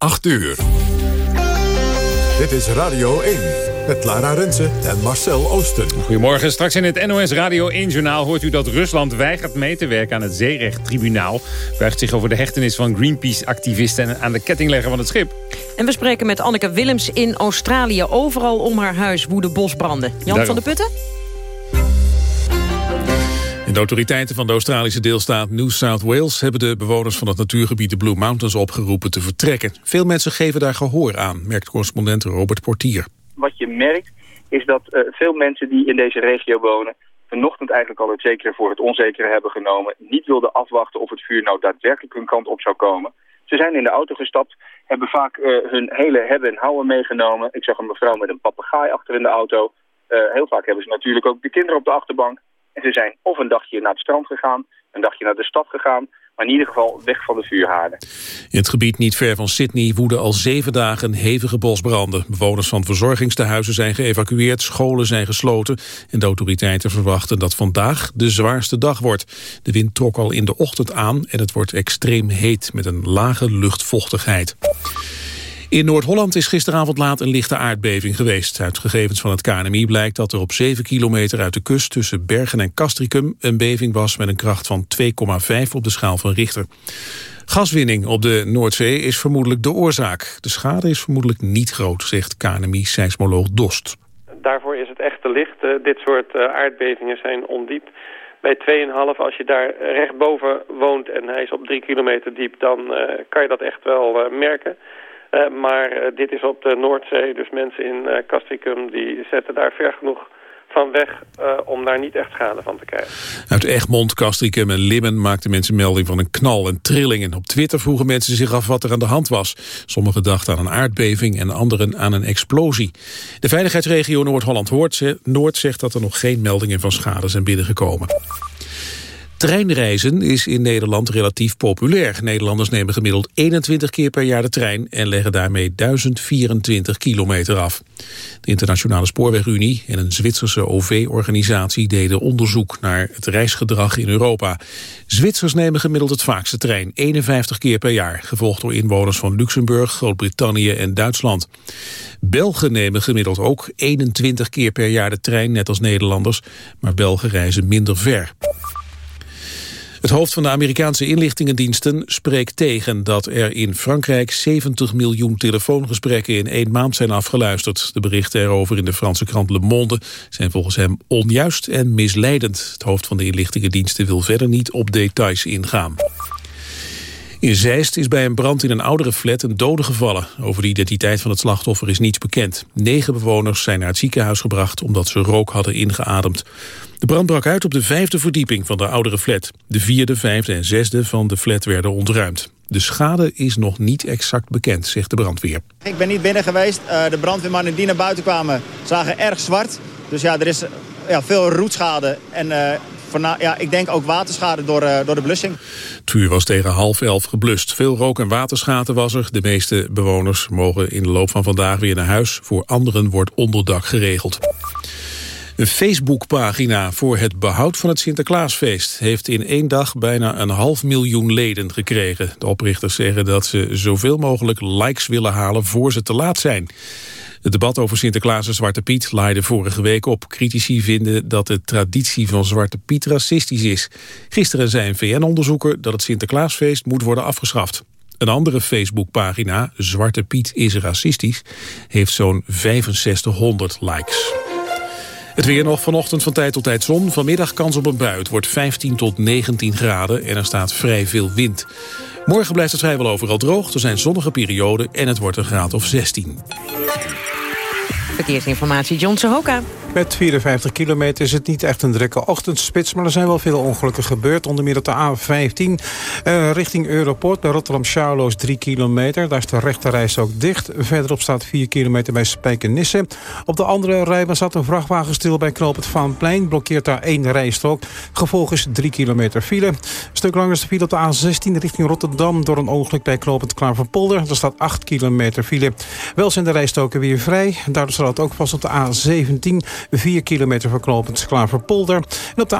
8 uur. Dit is Radio 1 met Lara Rensen en Marcel Oosten. Goedemorgen. Straks in het NOS Radio 1-journaal hoort u dat Rusland weigert mee te werken aan het zeerechttribunaal. Buigt zich over de hechtenis van Greenpeace-activisten en aan de kettinglegger van het schip. En we spreken met Anneke Willems in Australië. Overal om haar huis woeden bosbranden. Jan Daarom. van der Putten? De autoriteiten van de Australische deelstaat New South Wales... hebben de bewoners van het natuurgebied de Blue Mountains opgeroepen te vertrekken. Veel mensen geven daar gehoor aan, merkt correspondent Robert Portier. wat je merkt is dat eh, veel mensen die in deze regio wonen... vanochtend eigenlijk al het zekere voor het onzekere hebben genomen. Niet wilden afwachten of het vuur nou daadwerkelijk hun kant op zou komen. Ze zijn in de auto gestapt, hebben vaak eh, hun hele hebben en houden meegenomen. Ik zag een mevrouw met een papegaai achter in de auto. Eh, heel vaak hebben ze natuurlijk ook de kinderen op de achterbank. Zijn of een dagje naar het strand gegaan, een dagje naar de stad gegaan... maar in ieder geval weg van de vuurhaarden. In het gebied niet ver van Sydney woeden al zeven dagen hevige bosbranden. Bewoners van verzorgingstehuizen zijn geëvacueerd, scholen zijn gesloten... en de autoriteiten verwachten dat vandaag de zwaarste dag wordt. De wind trok al in de ochtend aan en het wordt extreem heet... met een lage luchtvochtigheid. In Noord-Holland is gisteravond laat een lichte aardbeving geweest. Uit gegevens van het KNMI blijkt dat er op 7 kilometer uit de kust... tussen Bergen en Castricum een beving was met een kracht van 2,5 op de schaal van Richter. Gaswinning op de Noordzee is vermoedelijk de oorzaak. De schade is vermoedelijk niet groot, zegt KNMI-seismoloog Dost. Daarvoor is het echt te licht. Eh, dit soort eh, aardbevingen zijn ondiep. Bij 2,5, als je daar rechtboven woont en hij is op 3 kilometer diep... dan eh, kan je dat echt wel merken. Eh, maar eh, dit is op de Noordzee, dus mensen in eh Castricum... die zetten daar ver genoeg van weg om daar niet echt schade van te krijgen. Uit Egmond, Castricum en Limmen maakten mensen melding van een knal en trillingen. Op Twitter vroegen mensen zich af wat er aan de hand was. Sommigen dachten aan een aardbeving en anderen aan een explosie. De veiligheidsregio Noord-Holland-Noord zegt dat er nog geen meldingen van schade zijn binnengekomen. Treinreizen is in Nederland relatief populair. Nederlanders nemen gemiddeld 21 keer per jaar de trein... en leggen daarmee 1024 kilometer af. De Internationale Spoorwegunie en een Zwitserse OV-organisatie... deden onderzoek naar het reisgedrag in Europa. Zwitsers nemen gemiddeld het vaakste trein, 51 keer per jaar... gevolgd door inwoners van Luxemburg, Groot-Brittannië en Duitsland. Belgen nemen gemiddeld ook 21 keer per jaar de trein, net als Nederlanders... maar Belgen reizen minder ver. Het hoofd van de Amerikaanse inlichtingendiensten spreekt tegen dat er in Frankrijk 70 miljoen telefoongesprekken in één maand zijn afgeluisterd. De berichten erover in de Franse krant Le Monde zijn volgens hem onjuist en misleidend. Het hoofd van de inlichtingendiensten wil verder niet op details ingaan. In Zeist is bij een brand in een oudere flat een dode gevallen. Over de identiteit van het slachtoffer is niets bekend. Negen bewoners zijn naar het ziekenhuis gebracht omdat ze rook hadden ingeademd. De brand brak uit op de vijfde verdieping van de oudere flat. De vierde, vijfde en zesde van de flat werden ontruimd. De schade is nog niet exact bekend, zegt de brandweer. Ik ben niet binnen geweest. Uh, de brandweermannen die naar buiten kwamen zagen erg zwart. Dus ja, er is ja, veel roetschade en uh, ja, ik denk ook waterschade door, uh, door de blussing. Het vuur was tegen half elf geblust. Veel rook- en waterschade was er. De meeste bewoners mogen in de loop van vandaag weer naar huis. Voor anderen wordt onderdak geregeld. Een Facebookpagina voor het behoud van het Sinterklaasfeest... heeft in één dag bijna een half miljoen leden gekregen. De oprichters zeggen dat ze zoveel mogelijk likes willen halen voor ze te laat zijn. Het debat over Sinterklaas en Zwarte Piet laaide vorige week op. Critici vinden dat de traditie van Zwarte Piet racistisch is. Gisteren zei een VN-onderzoeker dat het Sinterklaasfeest moet worden afgeschaft. Een andere Facebookpagina, Zwarte Piet is racistisch, heeft zo'n 6500 likes. Het weer nog vanochtend van tijd tot tijd zon. Vanmiddag kans op een bui. Het wordt 15 tot 19 graden en er staat vrij veel wind. Morgen blijft het vrijwel overal droog. Er zijn zonnige perioden en het wordt een graad of 16. Verkeersinformatie, John Sohoka. Met 54 kilometer is het niet echt een drukke ochtendspits... maar er zijn wel veel ongelukken gebeurd. Onder meer op de A15 uh, richting Europort bij Rotterdam-Charloes 3 kilometer. Daar is de rechterreis ook dicht. Verderop staat 4 kilometer bij Spijkenisse. Op de andere rijbaan staat een vrachtwagen stil bij Knoop het Vaanplein. Blokkeert daar één rijstrook. Gevolg is 3 kilometer file. Een stuk langer is de file op de A16 richting Rotterdam... door een ongeluk bij Knoop het Klaverpolder. Daar staat 8 kilometer file. Wel zijn de rijstroken weer vrij. Daardoor staat ook vast op de A17 4 kilometer verknopend Klaverpolder. En op de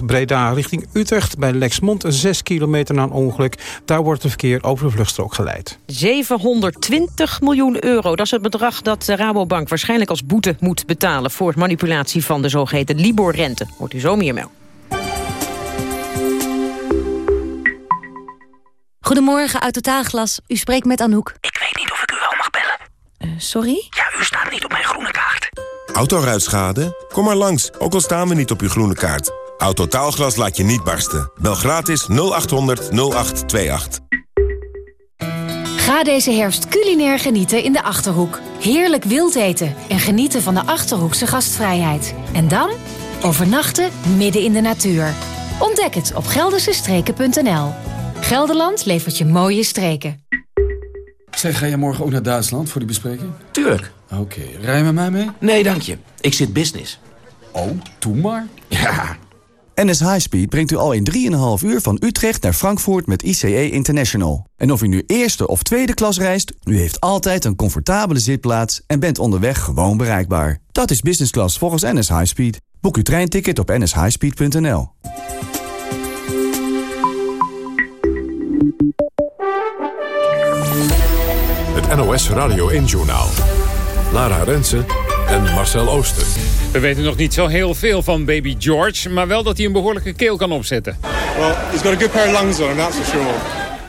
A27 Breda richting Utrecht bij Lexmond 6 kilometer na een ongeluk. Daar wordt het verkeer over de vluchtstrook geleid. 720 miljoen euro, dat is het bedrag dat de Rabobank waarschijnlijk als boete moet betalen... voor manipulatie van de zogeheten Libor-rente. Hoort u zo meer melden. Goedemorgen, uit Totaalglas. U spreekt met Anouk. Ik weet niet of ik u wel mag bellen. Uh, sorry? Ja, u staat niet op mijn groene kaart. Autoruitschade? Kom maar langs, ook al staan we niet op uw groene kaart. Autotaalglas laat je niet barsten. Bel gratis 0800 0828. Ga deze herfst culinair genieten in de Achterhoek. Heerlijk wild eten en genieten van de Achterhoekse gastvrijheid. En dan overnachten midden in de natuur. Ontdek het op geldersestreken.nl. Gelderland levert je mooie streken. Zeg, ga je morgen ook naar Duitsland voor die bespreking? Tuurlijk. Oké, okay. rij je met mij mee? Nee, dank je. Ik zit business. Oh, doe maar. Ja. NS Highspeed brengt u al in 3,5 uur van Utrecht naar Frankfurt met ICE International. En of u nu eerste of tweede klas reist, u heeft altijd een comfortabele zitplaats en bent onderweg gewoon bereikbaar. Dat is business class volgens NS Highspeed. Boek uw treinticket op nshighspeed.nl. Het NOS Radio 1-journaal. Lara Rensen en Marcel Ooster. We weten nog niet zo heel veel van baby George... maar wel dat hij een behoorlijke keel kan opzetten. Well, he's got a good pair of lungs on him, that's for sure.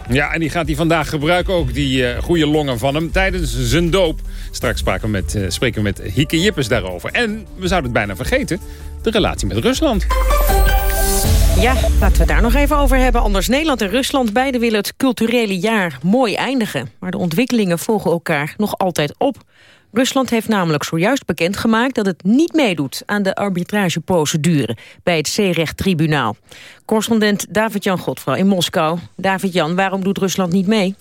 Ja, en die gaat hij vandaag gebruiken, ook die uh, goede longen van hem... tijdens zijn doop. Straks spraken we met, uh, spreken we met Hieke Jippes daarover. En, we zouden het bijna vergeten, de relatie met Rusland. Ja, laten we het daar nog even over hebben. Anders Nederland en Rusland, beide willen het culturele jaar mooi eindigen. Maar de ontwikkelingen volgen elkaar nog altijd op. Rusland heeft namelijk zojuist bekendgemaakt dat het niet meedoet aan de arbitrageprocedure bij het zeerechttribunaal. Correspondent David-Jan Godfrouw in Moskou. David-Jan, waarom doet Rusland niet mee?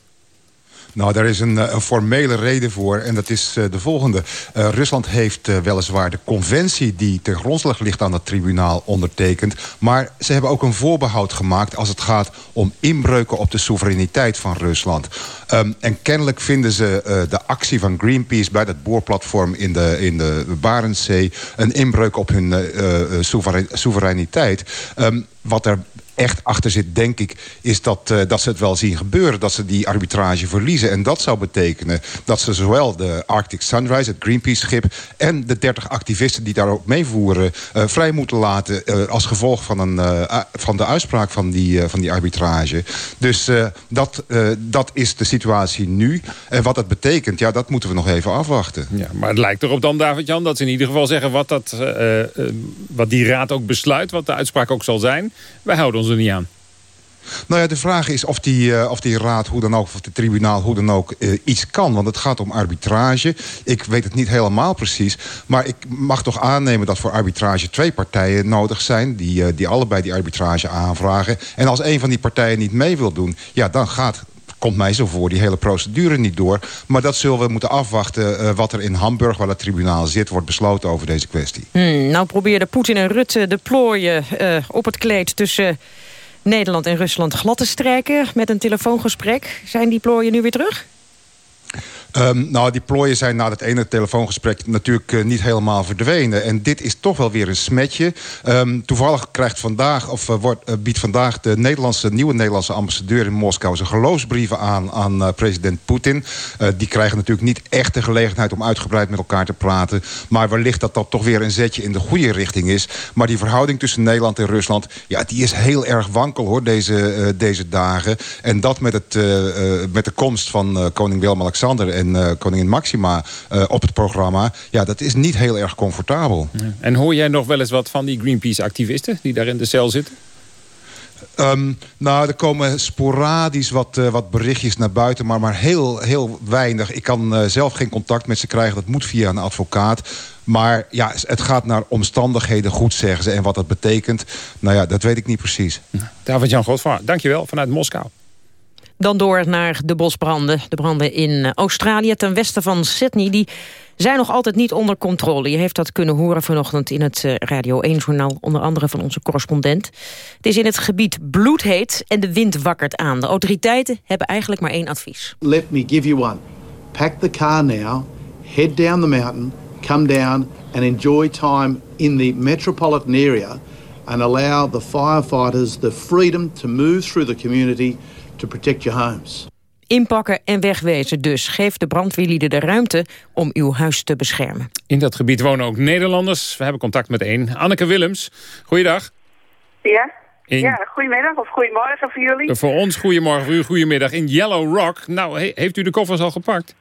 Nou, daar is een, een, formele reden voor en dat is uh, de volgende. Uh, Rusland heeft weliswaar de conventie die ten grondslag ligt aan het tribunaal ondertekend. Maar ze hebben ook een voorbehoud gemaakt als het gaat om inbreuken op de soevereiniteit van Rusland. Um, en kennelijk vinden ze de actie van Greenpeace bij dat boorplatform in de, in de Barentszee... een inbreuk op hun soevereiniteit. Um, wat er echt achter zit, denk ik... is dat, uh, dat ze het wel zien gebeuren. Dat ze die arbitrage verliezen. En dat zou betekenen dat ze zowel de Arctic Sunrise, het Greenpeace-schip... en de 30 activisten die daar ook meevoeren... Uh, vrij moeten laten uh, als gevolg van, een, van de uitspraak van die, van die arbitrage. Dus dat, dat is de situatie nu. En wat dat betekent, ja, dat moeten we nog even afwachten. Ja, maar het lijkt erop dan, David-Jan, dat ze in ieder geval zeggen... wat, dat, wat die raad ook besluit, wat de uitspraak ook zal zijn. Wij houden ons niet aan. Nou ja, de vraag is of die, uh, of die raad, hoe dan ook, of het tribunaal, hoe dan ook, uh, iets kan. Want het gaat om arbitrage. Ik weet het niet helemaal precies. Maar ik mag toch aannemen dat voor arbitrage twee partijen nodig zijn... die, uh, die allebei die arbitrage aanvragen. En als een van die partijen niet mee wil doen... ja, dan gaat komt mij zo voor, die hele procedure niet door. Maar dat zullen we moeten afwachten uh, wat er in Hamburg, waar het tribunaal zit, wordt besloten over deze kwestie. Hmm, nou probeerden Poetin en Rutte de plooien uh, op het kleed tussen Nederland en Rusland glad te strijken met een telefoongesprek. Zijn die plooien nu weer terug? Um, nou, die plooien zijn na het ene telefoongesprek natuurlijk uh, niet helemaal verdwenen. En dit is toch wel weer een smetje. Um, toevallig krijgt vandaag, of, uh, wordt, uh, biedt vandaag de Nederlandse, nieuwe Nederlandse ambassadeur in Moskou... zijn geloofsbrieven aan, aan president Poetin. die krijgen natuurlijk niet echt de gelegenheid om uitgebreid met elkaar te praten. Maar wellicht dat dat toch weer een zetje in de goede richting is. Maar die verhouding tussen Nederland en Rusland... ja, die is heel erg wankel, hoor, deze, deze dagen. En dat met, het, met de komst van koning Willem-Alexander... en uh, koningin Maxima uh, op het programma... ja, dat is niet heel erg comfortabel. En hoor jij nog wel eens wat van die Greenpeace-activisten... die daar in de cel zitten? Um, nou, er komen sporadisch wat, uh, wat berichtjes naar buiten... maar, maar heel, heel weinig. Ik kan uh, zelf geen contact met ze krijgen. Dat moet via een advocaat. Maar ja, het gaat naar omstandigheden goed, zeggen ze. En wat dat betekent, nou ja, dat weet ik niet precies. David-Jan Godvaar, dankjewel vanuit Moskou. Dan door naar de bosbranden. De branden in Australië ten westen van Sydney... die zijn nog altijd niet onder controle. Je heeft dat kunnen horen vanochtend in het Radio 1-journaal... onder andere van onze correspondent. Het is in het gebied bloedheet en de wind wakkert aan. De autoriteiten hebben eigenlijk maar één advies. Let me give you one. Pack the car now, head down the mountain... come down and enjoy time in the metropolitan area and allow the firefighters the freedom to move through the community to protect your homes. Inpakken en wegwezen dus. Geef de brandweerlieden de ruimte om uw huis te beschermen. In dat gebied wonen ook Nederlanders. We hebben contact met één. Anneke Willems, goeiedag. Ja, In- ja goedemiddag of goedemorgen voor jullie. Voor ons goedemorgen, voor u goedemiddag. In Yellow Rock. Nou, he- heeft u de koffers al gepakt?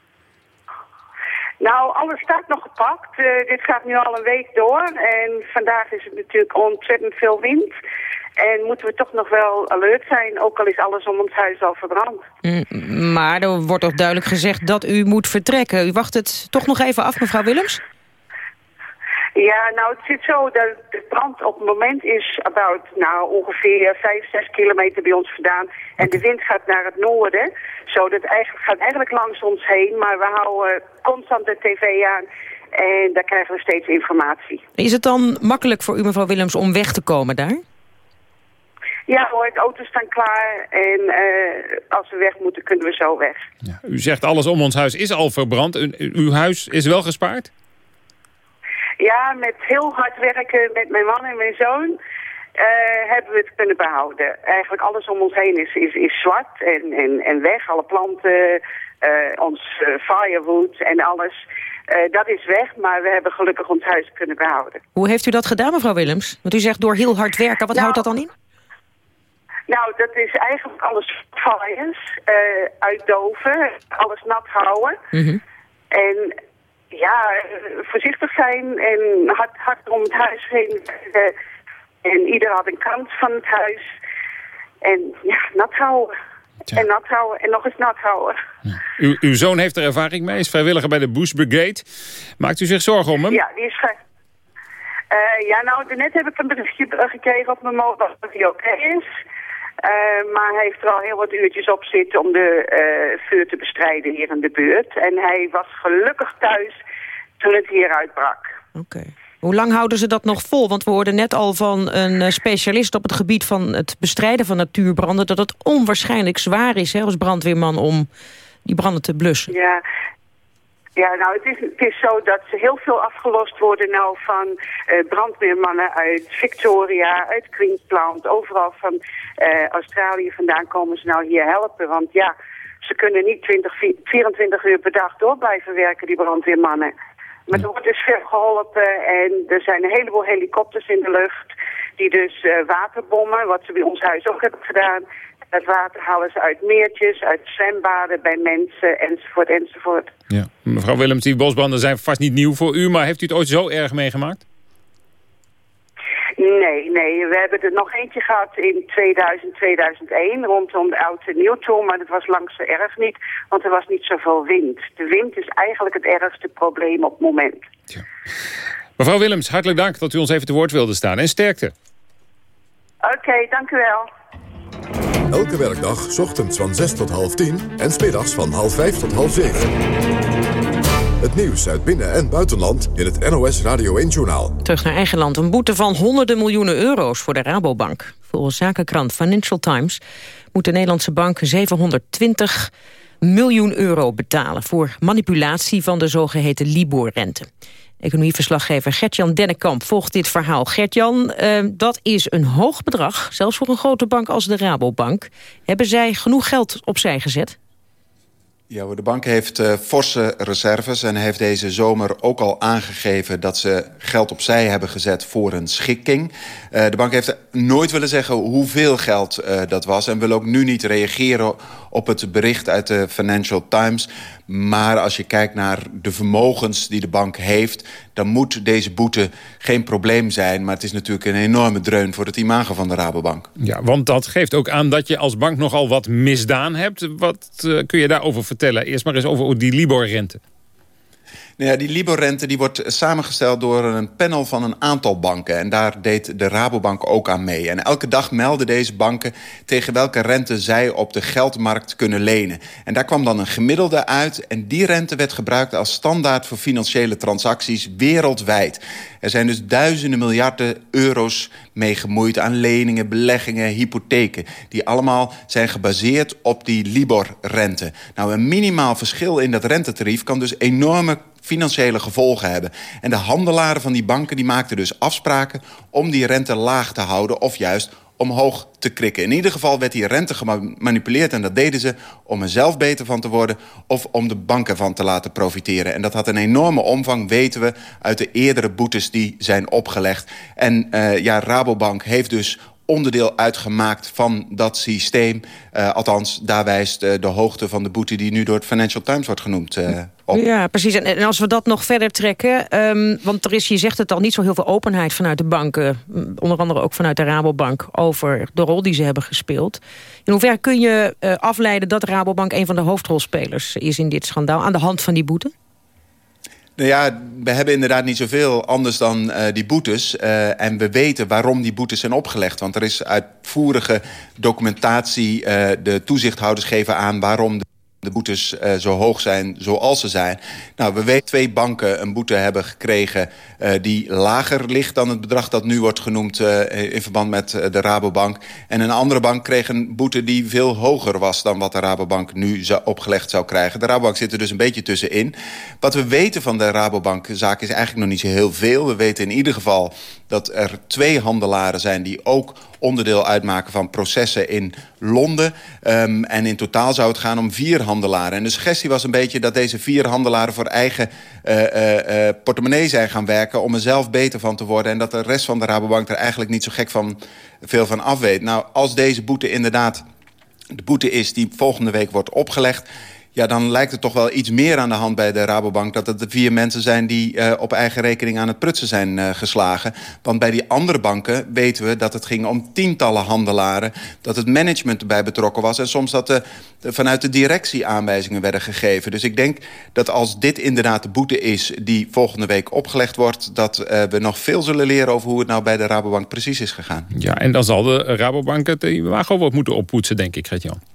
Nou, alles staat nog gepakt. Eh, dit gaat nu al een week door. En vandaag is het natuurlijk ontzettend veel wind. En moeten we toch nog wel alert zijn, ook al is alles om ons huis al verbrand. Mm, Maar er wordt toch duidelijk gezegd dat u moet vertrekken. U wacht het toch nog even af, mevrouw Willems? Ja, nou het zit zo dat de brand op het moment is about, nou, ongeveer 5, 6 kilometer bij ons vandaan. En de wind gaat naar het noorden. Zo dat eigenlijk, gaat eigenlijk langs ons heen. Maar we houden constant de tv aan. En daar krijgen we steeds informatie. Is het dan makkelijk voor u, mevrouw Willems, om weg te komen daar? Ja hoor, de auto's staan klaar. En eh, als we weg moeten, kunnen we zo weg. U zegt alles om ons huis is al verbrand. U- uw huis is wel gespaard? Ja, met heel hard werken met mijn man en mijn zoon... eh, hebben we het kunnen behouden. Eigenlijk alles om ons heen is, is, is zwart en, en, en weg. Alle planten, eh, ons firewood en alles. Eh, dat is weg, maar we hebben gelukkig ons huis kunnen behouden. Hoe heeft u dat gedaan, mevrouw Willems? Want u zegt door heel hard werken. Wat Nou, houdt dat dan in? Nou, dat is eigenlijk alles fires, eh uitdoven, alles nat houden. Mhm. En ja, voorzichtig zijn en hard, hard om het huis heen. en ieder had een kant van het huis. En ja, nat houden. En nat houden en nog eens nat houden. Uw, uw zoon heeft er ervaring mee, is vrijwilliger bij de Bush Brigade. Maakt u zich zorgen om hem? Ja, die is vrij. Eh, ja, nou, net heb ik een berichtje gekregen op mijn mobiel dat hij oké is. Eh, maar hij heeft er al heel wat uurtjes op zitten om de eh, vuur te bestrijden hier in de buurt. En hij was gelukkig thuis toen het hier uitbrak. Hoe lang houden ze dat nog vol? Want we hoorden net al van een eh, specialist op het gebied van het bestrijden van natuurbranden... dat het onwaarschijnlijk zwaar is hè, als brandweerman om die branden te blussen. Ja, ja nou, het is, het is zo dat ze heel veel afgelost worden nou van eh, brandweermannen uit Victoria, uit Queensland. Overal van Australië vandaan komen ze nou hier helpen. Want ja, ze kunnen niet 20, vi- 24 uur per dag door blijven werken, die brandweermannen. Maar er wordt dus geholpen en er zijn een heleboel helikopters in de lucht... die dus eh, waterbommen, wat ze bij ons huis ook hebben gedaan... Het water halen ze uit meertjes, uit zwembaden bij mensen, enzovoort, enzovoort. Ja. Mevrouw Willems, die bosbranden zijn vast niet nieuw voor u... maar heeft u het ooit zo erg meegemaakt? Nee, nee, we hebben er nog eentje gehad in 2000, 2001 rondom de oud en nieuw toe, maar dat was langs zo erg niet, want er was niet zoveel wind. De wind is eigenlijk het ergste probleem op het moment. Mevrouw Willems, hartelijk dank dat u ons even te woord wilde staan. En sterkte. Oké, dank u wel. Elke werkdag, 's ochtends van 6 tot half 10 en smiddags van half 5 tot half 7. Het nieuws uit binnen- en buitenland in het NOS Radio 1-journaal. Terug naar eigen land. Een boete van honderden miljoenen euro's voor de Rabobank. Volgens zakenkrant Financial Times moet de Nederlandse bank 720 miljoen euro betalen... voor manipulatie van de zogeheten Libor-rente. Economieverslaggever Gertjan Dennekamp volgt dit verhaal. Gertjan, eh, dat is een hoog bedrag, zelfs voor een grote bank als de Rabobank. Hebben zij genoeg geld opzij gezet? Ja, de bank heeft uh, forse reserves en heeft deze zomer ook al aangegeven dat ze geld opzij hebben gezet voor een schikking. Uh, de bank heeft nooit willen zeggen hoeveel geld uh, dat was en wil ook nu niet reageren op het bericht uit de Financial Times. Maar als je kijkt naar de vermogens die de bank heeft... dan moet deze boete geen probleem zijn. Maar het is natuurlijk een enorme dreun voor het imago van de Rabobank. Ja, want dat geeft ook aan dat je als bank nogal wat misdaan hebt. Wat uh, kun je daarover vertellen? Eerst maar eens over die Libor-rente. Nou ja, die Libor-rente die wordt samengesteld door een panel van een aantal banken. En daar deed de Rabobank ook aan mee. En elke dag melden deze banken tegen welke rente zij op de geldmarkt kunnen lenen. En daar kwam dan een gemiddelde uit. En die rente werd gebruikt als standaard voor financiële transacties wereldwijd. Er zijn dus duizenden miljarden euro's mee gemoeid aan leningen, beleggingen, hypotheken. Die allemaal zijn gebaseerd op die Libor-rente. Nou, een minimaal verschil in dat rentetarief kan dus enorme financiële gevolgen hebben. En de handelaren van die banken die maakten dus afspraken om die rente laag te houden of juist omhoog te krikken. In ieder geval werd die rente gemanipuleerd en dat deden ze om er zelf beter van te worden of om de banken van te laten profiteren. En dat had een enorme omvang, weten we, uit de eerdere boetes die zijn opgelegd. En uh, ja, Rabobank heeft dus onderdeel uitgemaakt van dat systeem. Uh, althans, daar wijst uh, de hoogte van de boete... die nu door het Financial Times wordt genoemd uh, op. Ja, precies. En, als we dat nog verder trekken... Um, want er is, je zegt het al, niet zo heel veel openheid vanuit de banken... onder andere ook vanuit de Rabobank... over de rol die ze hebben gespeeld. In hoeverre kun je afleiden dat Rabobank... een van de hoofdrolspelers is in dit schandaal... aan de hand van die boete? Nou ja, we hebben inderdaad niet zoveel anders dan uh, die boetes. Uh, en we weten waarom die boetes zijn opgelegd. Want er is uitvoerige documentatie. Uh, de toezichthouders geven aan waarom de de boetes uh, zo hoog zijn zoals ze zijn. Nou, we weten twee banken een boete hebben gekregen... Uh, die lager ligt dan het bedrag dat nu wordt genoemd... Uh, in verband met de Rabobank. En een andere bank kreeg een boete die veel hoger was... dan wat de Rabobank nu opgelegd zou krijgen. De Rabobank zit er dus een beetje tussenin. Wat we weten van de Rabobank-zaak is eigenlijk nog niet zo heel veel. We weten in ieder geval dat er twee handelaren zijn... die ook onderdeel uitmaken van processen in Londen. Um, en in totaal zou het gaan om vier handelaren. En de suggestie was een beetje dat deze vier handelaren... voor eigen uh, uh, portemonnee zijn gaan werken... om er zelf beter van te worden. En dat de rest van de Rabobank er eigenlijk niet zo gek van, veel van af weet. Nou, als deze boete inderdaad de boete is die volgende week wordt opgelegd ja, dan lijkt het toch wel iets meer aan de hand bij de Rabobank... dat het de vier mensen zijn die uh, op eigen rekening aan het prutsen zijn uh, geslagen. Want bij die andere banken weten we dat het ging om tientallen handelaren... dat het management erbij betrokken was... en soms dat de, vanuit de directie aanwijzingen werden gegeven. Dus ik denk dat als dit inderdaad de boete is die volgende week opgelegd wordt... dat uh, we nog veel zullen leren over hoe het nou bij de Rabobank precies is gegaan. Ja, en dan zal de Rabobank het imago wat moeten oppoetsen, denk ik, Gert-Jan.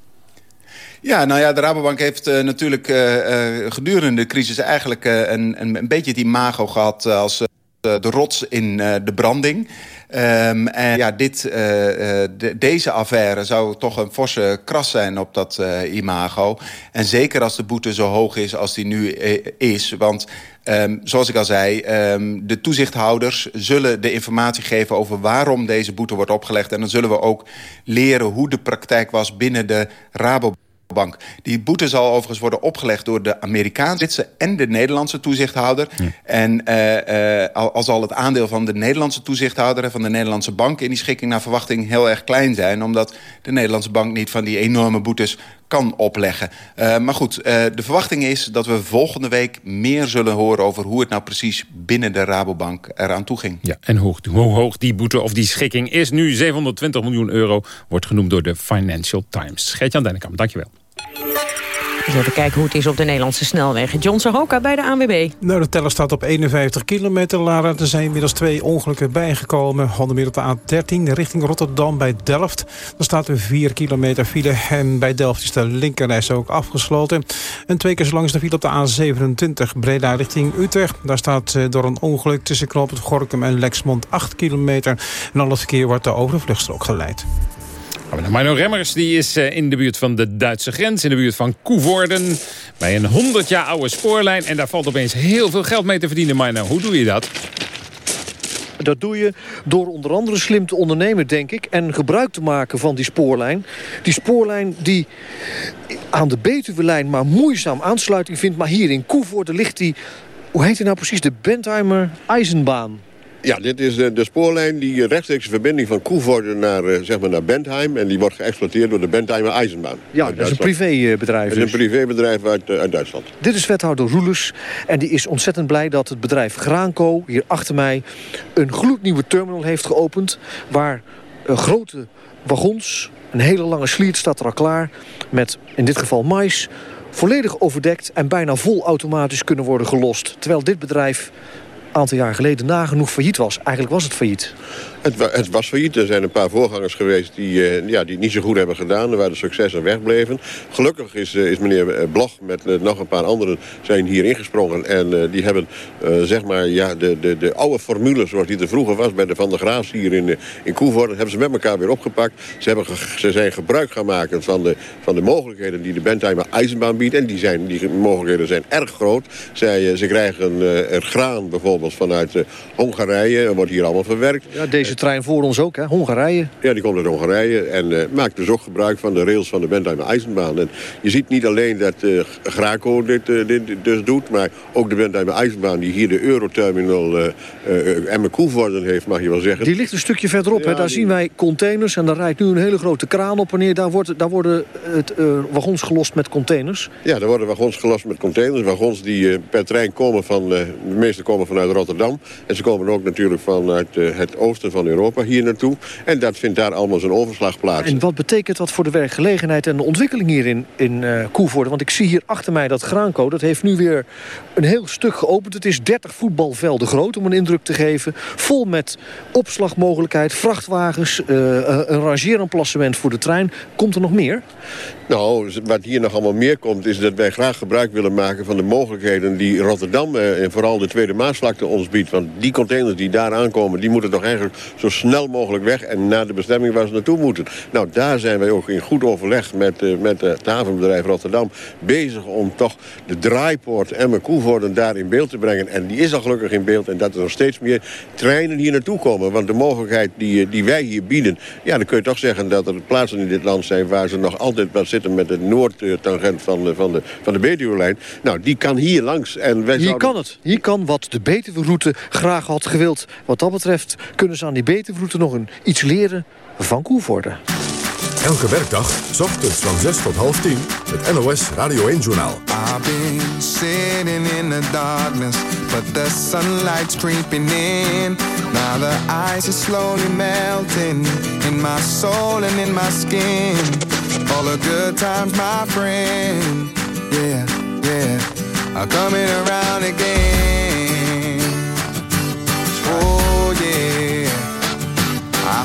Ja, nou ja, de Rabobank heeft uh, natuurlijk uh, uh, gedurende de crisis eigenlijk een, een, een, beetje het imago gehad als de rots in de branding. Um, en ja, dit, de, deze affaire zou toch een forse kras zijn op dat imago. En zeker als de boete zo hoog is als die nu is. Want um, zoals ik al zei, um, de toezichthouders zullen de informatie geven... over waarom deze boete wordt opgelegd. En dan zullen we ook leren hoe de praktijk was binnen de Rabobank. Bank. Die boete zal overigens worden opgelegd door de Amerikaanse en de Nederlandse toezichthouder. Ja. En uh, uh, al zal het aandeel van de Nederlandse toezichthouder en van de Nederlandse bank in die schikking naar verwachting heel erg klein zijn. Omdat de Nederlandse bank niet van die enorme boetes kan opleggen. Uh, maar goed, de verwachting is dat we volgende week meer zullen horen over hoe het nou precies binnen de Rabobank eraan toe ging. Ja, en hoe, hoe hoog die boete of die schikking is nu 720 miljoen euro wordt genoemd door de Financial Times. Gert-Jan Dennekamp, dankjewel. Eens even kijken hoe het is op de Nederlandse snelwegen. John Sahoka bij de ANWB. Nou, de teller staat op 51 kilometer, Lara. Er zijn inmiddels twee ongelukken bijgekomen. Onder meer op de A13 richting Rotterdam bij Delft. Daar staat een 4 kilometer file. En bij Delft is de linkerreis ook afgesloten. En twee keer zo lang is de file op de A27 Breda richting Utrecht. Daar staat eh, door een ongeluk tussen Knoop het Gorkum en Lexmond 8 kilometer. En al het verkeer wordt over de vluchtstrook geleid. Mino Remmers die is eh, in de buurt van de Duitse grens. In de buurt van Koevoorden. Bij een 100 jaar oude spoorlijn. En daar valt opeens heel veel geld mee te verdienen, Mino. Hoe doe je dat? Dat doe je door onder andere slim te ondernemen, denk ik... en gebruik te maken van die spoorlijn. Die spoorlijn die aan de Betuwe-lijn maar moeizaam aansluiting vindt... maar hier in Koevoorde ligt die... hoe heet die nou precies? De Bentheimer Eisenbaan. Ja, dit is de, de spoorlijn, die rechtstreekse verbinding van Koevoorde naar, uh, zeg maar naar Bentheim. En die wordt geëxploiteerd door de Bentheimer Eisenbaan. Ja, dat is een privébedrijf. Dat is een privébedrijf uit, uh, uit Duitsland. Dit is wethouder Roelers. En die is ontzettend blij dat het bedrijf Graanco, hier achter mij... een gloednieuwe terminal heeft geopend. Waar uh, grote wagons, een hele lange sliert staat er al klaar. Met in dit geval mais volledig overdekt en bijna vol automatisch kunnen worden gelost. Terwijl dit bedrijf aantal jaar geleden nagenoeg failliet was. Eigenlijk was het failliet. Het, het was failliet. Er zijn een paar voorgangers geweest die, eh, ja, die het niet zo goed hebben gedaan. Waar de successen wegbleven. Gelukkig is, eh, is meneer eh, Blog met nog een paar anderen zijn hier ingesprongen. En die hebben zeg maar, ja, de, de, de oude formule zoals die er vroeger was... bij de Van der Graafs hier in, in Koevoorde... hebben ze met elkaar weer opgepakt. Ze, hebben ze zijn gebruik gaan maken van de, van de mogelijkheden die de Bentheimer IJzenbaan biedt. En die, zijn, die mogelijkheden zijn erg groot. Zij, ze krijgen er graan bijvoorbeeld vanuit Hongarije. Dat wordt hier allemaal verwerkt. Ja, trein voor ons ook, hè? Hongarije. Ja, die komt uit Hongarije en eh, maakt dus ook gebruik van de rails van de Bentheimer IJzenbaan. En je ziet niet alleen dat eh Graco dit, eh, dit dus doet, maar ook de Bentheimer IJzenbaan die hier de Euroterminal uh, Emmen Koevoorden heeft, mag je wel zeggen. Die ligt een stukje verderop. hè? Daar die- zien wij containers en daar rijdt nu een hele grote kraan op en neer. Daar, wordt, daar worden het, wagons gelost met containers. Ja, er worden wagons gelast met containers. Wagons die per trein komen van... de meeste komen vanuit Rotterdam. En ze komen ook natuurlijk vanuit het oosten van Europa hier naartoe. En dat vindt daar allemaal zijn overslag plaats. En wat betekent dat voor de werkgelegenheid en de ontwikkeling hier in, in Koevoorde? Want ik zie hier achter mij dat Graanco, dat heeft nu weer een heel stuk geopend. Het is 30 voetbalvelden groot, om een indruk te geven. Vol met opslagmogelijkheid, vrachtwagens, eh, een rangeeramplacement voor de trein. Komt er nog meer? Nou, wat hier nog allemaal meer komt... is dat wij graag gebruik willen maken van de mogelijkheden... die Rotterdam eh, en vooral de Tweede Maasvlakte ons biedt. Want die containers die daar aankomen... die moeten toch eigenlijk zo snel mogelijk weg... en naar de bestemming waar ze naartoe moeten. Nou, daar zijn wij ook in goed overleg met, eh, met het havenbedrijf Rotterdam... bezig om toch de draaipoort Emmen Koevoorden daar in beeld te brengen. En die is al gelukkig in beeld. En dat er nog steeds meer treinen hier naartoe komen. Want de mogelijkheid die, eh, die wij hier bieden... ja, dan kun je toch zeggen dat er plaatsen in dit land zijn... waar ze nog altijd wel zitten met het noordtangent van de, van de, van de Betuwe-lijn. Nou, die kan hier langs. En wij Hier zouden- kan het. Hier kan wat de Betuwe-route graag had gewild. Wat dat betreft kunnen ze aan die Betuwe-route nog een, iets leren van Koevoorde. Elke werkdag, 's ochtends van 6 tot half 10, het NOS Radio 1-journaal. I've been sitting in the darkness, but the sunlight's creeping in. Now the ice is slowly melting in my soul and in my skin. All the good times, my friend, yeah, yeah, are coming around again.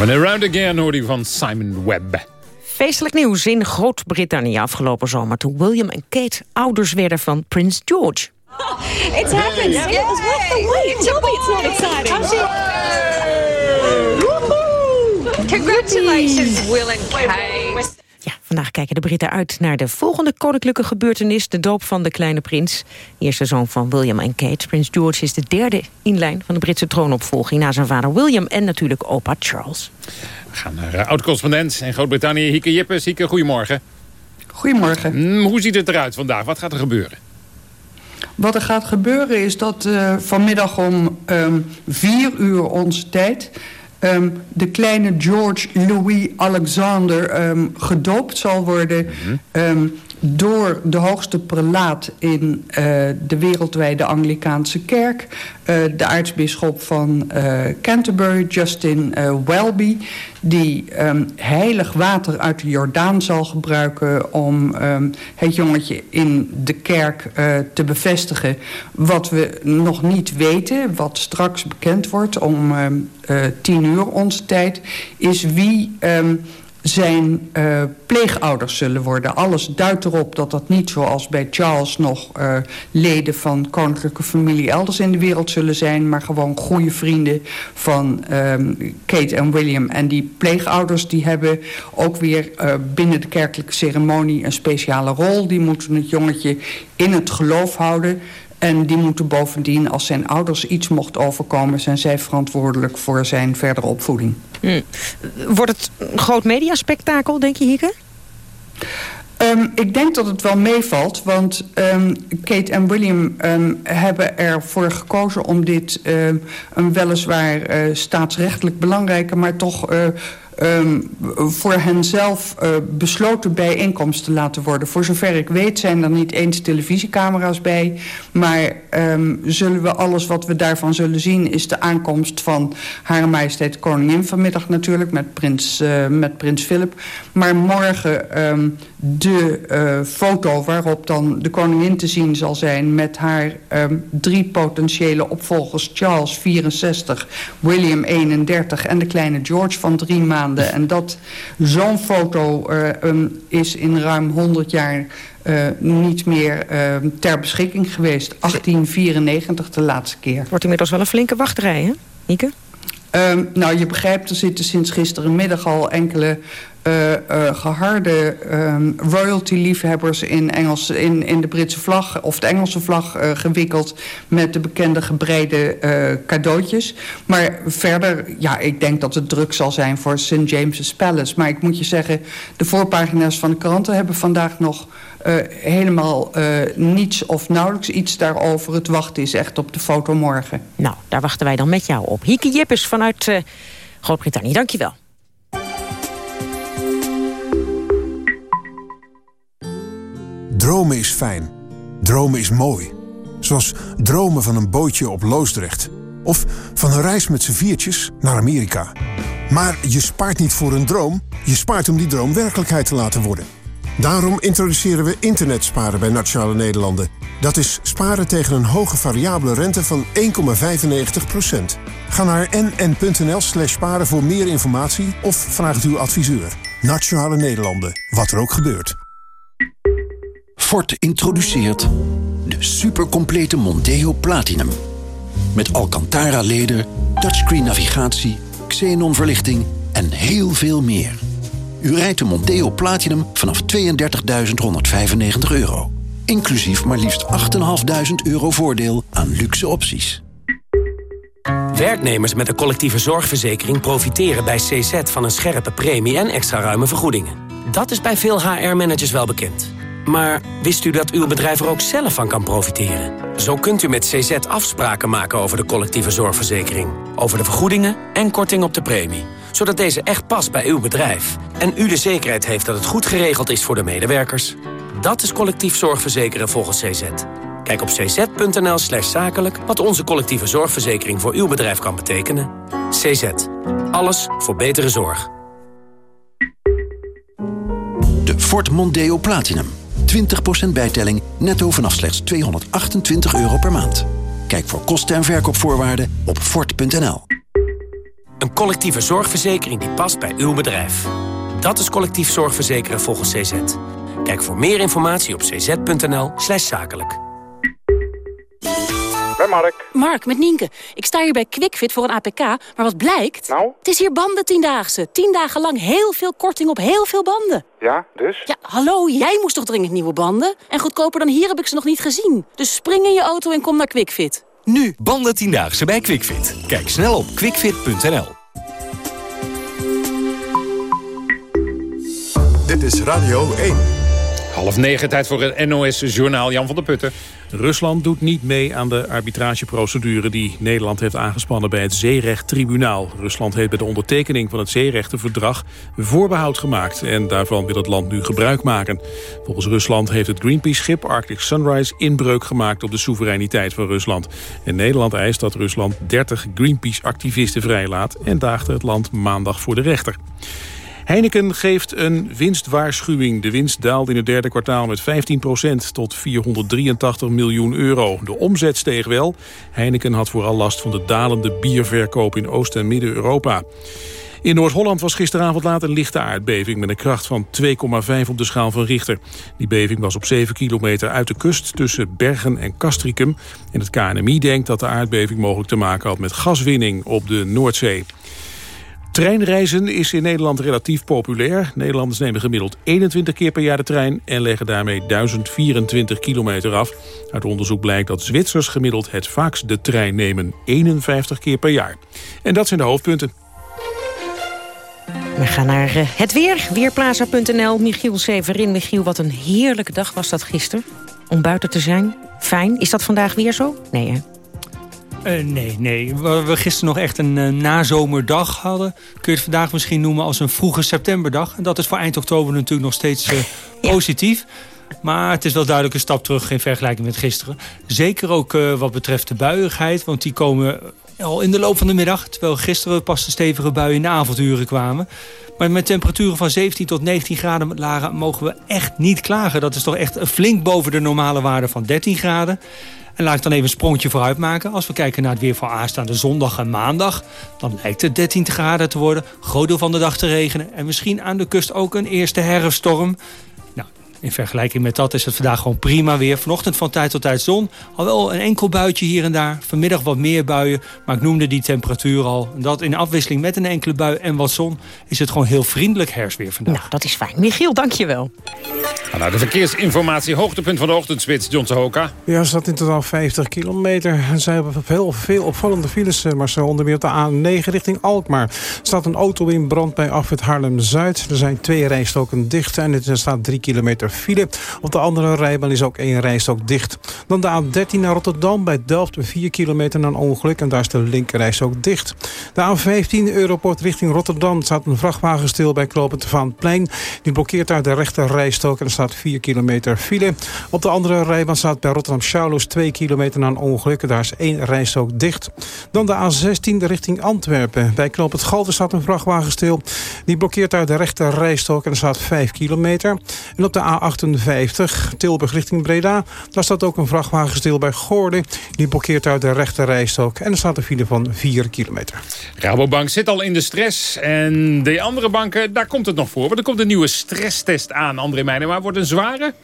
Gaan we naar Round Again, hoor die van Simon Webb. Feestelijk nieuws in Groot-Brittannië afgelopen zomer... toen William en Kate ouders werden van Prins George. It's happened. Yeah, it was worth the wait. Tell me it's not exciting. Congratulations, Will and Kate. Vandaag kijken de Britten uit naar de volgende koninklijke gebeurtenis... de doop van de kleine prins. Eerste zoon van William en Kate. Prins George is de derde in lijn van de Britse troonopvolging... na zijn vader William en natuurlijk opa Charles. We gaan naar uh, oud-correspondent in Groot-Brittannië, Hieke Jippes. Hieke, goedemorgen. Goedemorgen. Mm, hoe ziet het eruit vandaag? Wat gaat er gebeuren? Wat er gaat gebeuren is dat uh, vanmiddag om um, vier uur onze tijd... Um, de kleine George Louis Alexander um, gedoopt zal worden... Mm -hmm. Door de hoogste prelaat in uh, de wereldwijde Anglikaanse kerk... Uh, de aartsbisschop van uh, Canterbury, Justin Welby... die um, heilig water uit de Jordaan zal gebruiken... om um, het jongetje in de kerk te bevestigen. Wat we nog niet weten, wat straks bekend wordt om um, tien uur onze tijd... is wie zijn uh, pleegouders zullen worden. Alles duidt erop dat dat niet zoals bij Charles nog uh, leden van koninklijke familie elders in de wereld zullen zijn, maar gewoon goede vrienden van um, Kate en William. En die pleegouders die hebben ook weer uh, binnen de kerkelijke ceremonie een speciale rol. Die moeten het jongetje in het geloof houden. En die moeten bovendien, als zijn ouders iets mocht overkomen... zijn zij verantwoordelijk voor zijn verdere opvoeding. Hmm. Wordt het een groot mediaspectakel, denk je, Hieke? Um, ik denk dat het wel meevalt, want um, Kate en William um, hebben ervoor gekozen om dit een weliswaar uh, staatsrechtelijk belangrijke, maar toch uh, um, voor henzelf uh, besloten bijeenkomst te laten worden. Voor zover ik weet zijn er niet eens televisiecamera's bij. Maar um, zullen we alles wat we daarvan zullen zien... is de aankomst van Hare Majesteit Koningin vanmiddag natuurlijk... met prins, uh, met prins Philip. Maar morgen um, de uh, foto waarop dan de koningin te zien zal zijn... met haar um, drie potentiële opvolgers. Charles, 64, William, 31 en de kleine George van drie maanden. En dat zo'n foto uh, um, is in ruim 100 jaar uh, niet meer uh, ter beschikking geweest. 1894 de laatste keer. Wordt inmiddels wel een flinke wachtrij, hè, Nieke? Um, nou, je begrijpt, er zitten sinds gisterenmiddag al enkele uh, uh, geharde um, royalty-liefhebbers in, in, in de Britse vlag of de Engelse vlag uh, gewikkeld met de bekende gebreide cadeautjes. Maar verder, ja, ik denk dat het druk zal zijn voor St. James's Palace. Maar ik moet je zeggen, de voorpagina's van de kranten hebben vandaag nog uh, helemaal uh, niets of nauwelijks iets daarover. Het wachten is echt op de foto morgen. Nou, daar wachten wij dan met jou op. Hieke Jippes vanuit uh, Groot-Brittannië, dankjewel. Dromen is fijn. Dromen is mooi. Zoals dromen van een bootje op Loosdrecht. Of van een reis met z'n viertjes naar Amerika. Maar je spaart niet voor een droom. Je spaart om die droom werkelijkheid te laten worden. Daarom introduceren we internetsparen bij Nationale Nederlanden. Dat is sparen tegen een hoge variabele rente van 1,95%. Ga naar nn.nl slash sparen voor meer informatie of vraag het uw adviseur. Nationale Nederlanden, wat er ook gebeurt. Ford introduceert de supercomplete Monteo Platinum. Met Alcantara leder, touchscreen navigatie, xenon verlichting en heel veel meer. U rijdt de Monteo Platinum vanaf 32.195 euro. Inclusief maar liefst 8.500 euro voordeel aan luxe opties. Werknemers met een collectieve zorgverzekering profiteren bij CZ van een scherpe premie en extra ruime vergoedingen. Dat is bij veel HR-managers wel bekend. Maar wist u dat uw bedrijf er ook zelf van kan profiteren? Zo kunt u met CZ afspraken maken over de collectieve zorgverzekering. Over de vergoedingen en korting op de premie. Zodat deze echt past bij uw bedrijf. En u de zekerheid heeft dat het goed geregeld is voor de medewerkers. Dat is collectief zorgverzekeren volgens CZ. Kijk op cz.nl slash zakelijk wat onze collectieve zorgverzekering voor uw bedrijf kan betekenen. CZ. Alles voor betere zorg. De Ford Mondeo Platinum. 20% bijtelling netto vanaf slechts 228 euro per maand. Kijk voor kosten en verkoopvoorwaarden op Ford.nl. Een collectieve zorgverzekering die past bij uw bedrijf. Dat is collectief zorgverzekeren volgens CZ. Kijk voor meer informatie op cz.nl slash zakelijk. Bij Mark. Mark, met Nienke. Ik sta hier bij QuickFit voor een APK, maar wat blijkt? Nou? Het is hier banden tiendaagse. Tien dagen lang heel veel korting op heel veel banden. Ja, dus? Ja, hallo, jij moest toch dringend nieuwe banden? En goedkoper dan hier heb ik ze nog niet gezien. Dus spring in je auto en kom naar QuickFit. Nu, banden tiendaagse bij QuickFit. Kijk snel op quickfit.nl. Dit is Radio 1. Half negen, tijd voor het NOS-journaal Jan van der Putten. Rusland doet niet mee aan de arbitrageprocedure die Nederland heeft aangespannen bij het Zeerechttribunaal. Rusland heeft bij de ondertekening van het zeerechtenverdrag voorbehoud gemaakt en daarvan wil het land nu gebruik maken. Volgens Rusland heeft het Greenpeace-schip Arctic Sunrise inbreuk gemaakt op de soevereiniteit van Rusland. En Nederland eist dat Rusland 30 Greenpeace-activisten vrijlaat en daagde het land maandag voor de rechter. Heineken geeft een winstwaarschuwing. De winst daalde in het derde kwartaal met 15% tot 483 miljoen euro. De omzet steeg wel. Heineken had vooral last van de dalende bierverkoop in Oost- en Midden-Europa. In Noord-Holland was gisteravond laat een lichte aardbeving... met een kracht van 2,5 op de schaal van Richter. Die beving was op 7 kilometer uit de kust tussen Bergen en Castricum. En het KNMI denkt dat de aardbeving mogelijk te maken had... met gaswinning op de Noordzee. Treinreizen is in Nederland relatief populair. Nederlanders nemen gemiddeld 21 keer per jaar de trein... en leggen daarmee 1024 kilometer af. Uit onderzoek blijkt dat Zwitsers gemiddeld het vaakst de trein nemen... 51 keer per jaar. En dat zijn de hoofdpunten. We gaan naar eh, het weer. Weerplaza.nl. Michiel Severin. Michiel, wat een heerlijke dag was dat gisteren. Om buiten te zijn. Fijn. Is dat vandaag weer zo? Nee, hè? Uh, nee, nee. Waar we gisteren nog echt een uh, nazomerdag hadden... kun je het vandaag misschien noemen als een vroege septemberdag. En dat is voor eind oktober natuurlijk nog steeds uh, positief. Maar het is wel duidelijk een stap terug in vergelijking met gisteren. Zeker ook wat betreft de buiigheid. Want die komen al in de loop van de middag. Terwijl gisteren pas de stevige buien in de avonduren kwamen. Maar met temperaturen van 17 tot 19 graden lagen mogen we echt niet klagen. Dat is toch echt flink boven de normale waarde van 13 graden. En laat ik dan even een sprongetje vooruit maken. Als we kijken naar het weer van aanstaande zondag en maandag... dan lijkt het 13 graden te worden, groot deel van de dag te regenen... en misschien aan de kust ook een eerste herfststorm. Nou, in vergelijking met dat is het vandaag gewoon prima weer. Vanochtend van tijd tot tijd zon. Al wel een enkel buitje hier en daar. Vanmiddag wat meer buien, maar ik noemde die temperatuur al. En dat in afwisseling met een enkele bui en wat zon... is het gewoon heel vriendelijk herfstweer vandaag. Nou, dat is fijn. Michiel, dank je wel. Nou, de verkeersinformatie, hoogtepunt van de ochtendspits, John Hoka. Ja, er staat in totaal 50 kilometer. En zij hebben heel veel opvallende files, maar zo onder meer op de A9 richting Alkmaar. Er staat een auto in brand bij afwit Haarlem-Zuid. Er zijn twee rijstoken dicht en er staat 3 kilometer file. Op de andere rijbaan is ook één rijstok dicht. Dan de A13 naar Rotterdam bij Delft, 4 kilometer na een ongeluk. En daar is de linkerrijstok dicht. De A15 Europort richting Rotterdam staat een vrachtwagen stil bij Klopend Vaanplein. Die blokkeert daar de rechter rijstok en er staat 4 kilometer file. Op de andere rijbaan staat bij Rotterdam Charloes 2 kilometer na een ongeluk. Daar is één rijstok dicht. Dan de A16 richting Antwerpen. Bij Knopend Galten staat een vrachtwagen stil. Die blokkeert daar de rechter rijstok en er staat 5 kilometer. En op de A58 Tilburg richting Breda. Daar staat ook een vrachtwagen stil bij Goorden. Die blokkeert daar de rechter rijstok en er staat een file van 4 kilometer. Rabobank zit al in de stress. En de andere banken, daar komt het nog voor. Want er komt een nieuwe stresstest aan, André Meijner. Maar wordt een zware?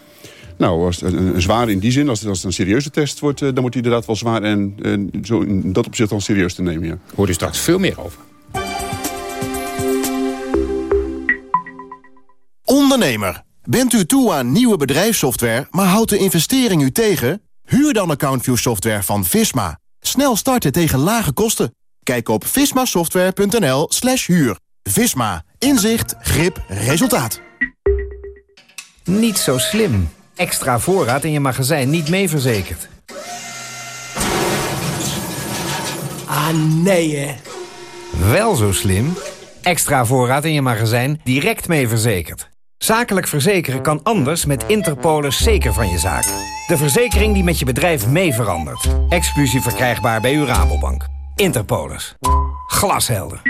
Nou, als, een, een zware in die zin, als, als het een serieuze test wordt... dan wordt hij inderdaad wel zwaar en, en zo in dat opzicht dan serieus te nemen, ja. Hoor je straks veel meer over. Ondernemer, bent u toe aan nieuwe bedrijfssoftware... maar houdt de investering u tegen? Huur dan AccountView software van Visma. Snel starten tegen lage kosten. Kijk op vismasoftware.nl slash huur. Visma. Inzicht, grip, resultaat. Niet zo slim. Extra voorraad in je magazijn niet mee verzekerd. Ah, nee hè. Wel zo slim. Extra voorraad in je magazijn direct mee verzekerd. Zakelijk verzekeren kan anders met Interpolis zeker van je zaak. De verzekering die met je bedrijf mee verandert. Exclusief verkrijgbaar bij uw Rabobank. Interpolis. Glashelder.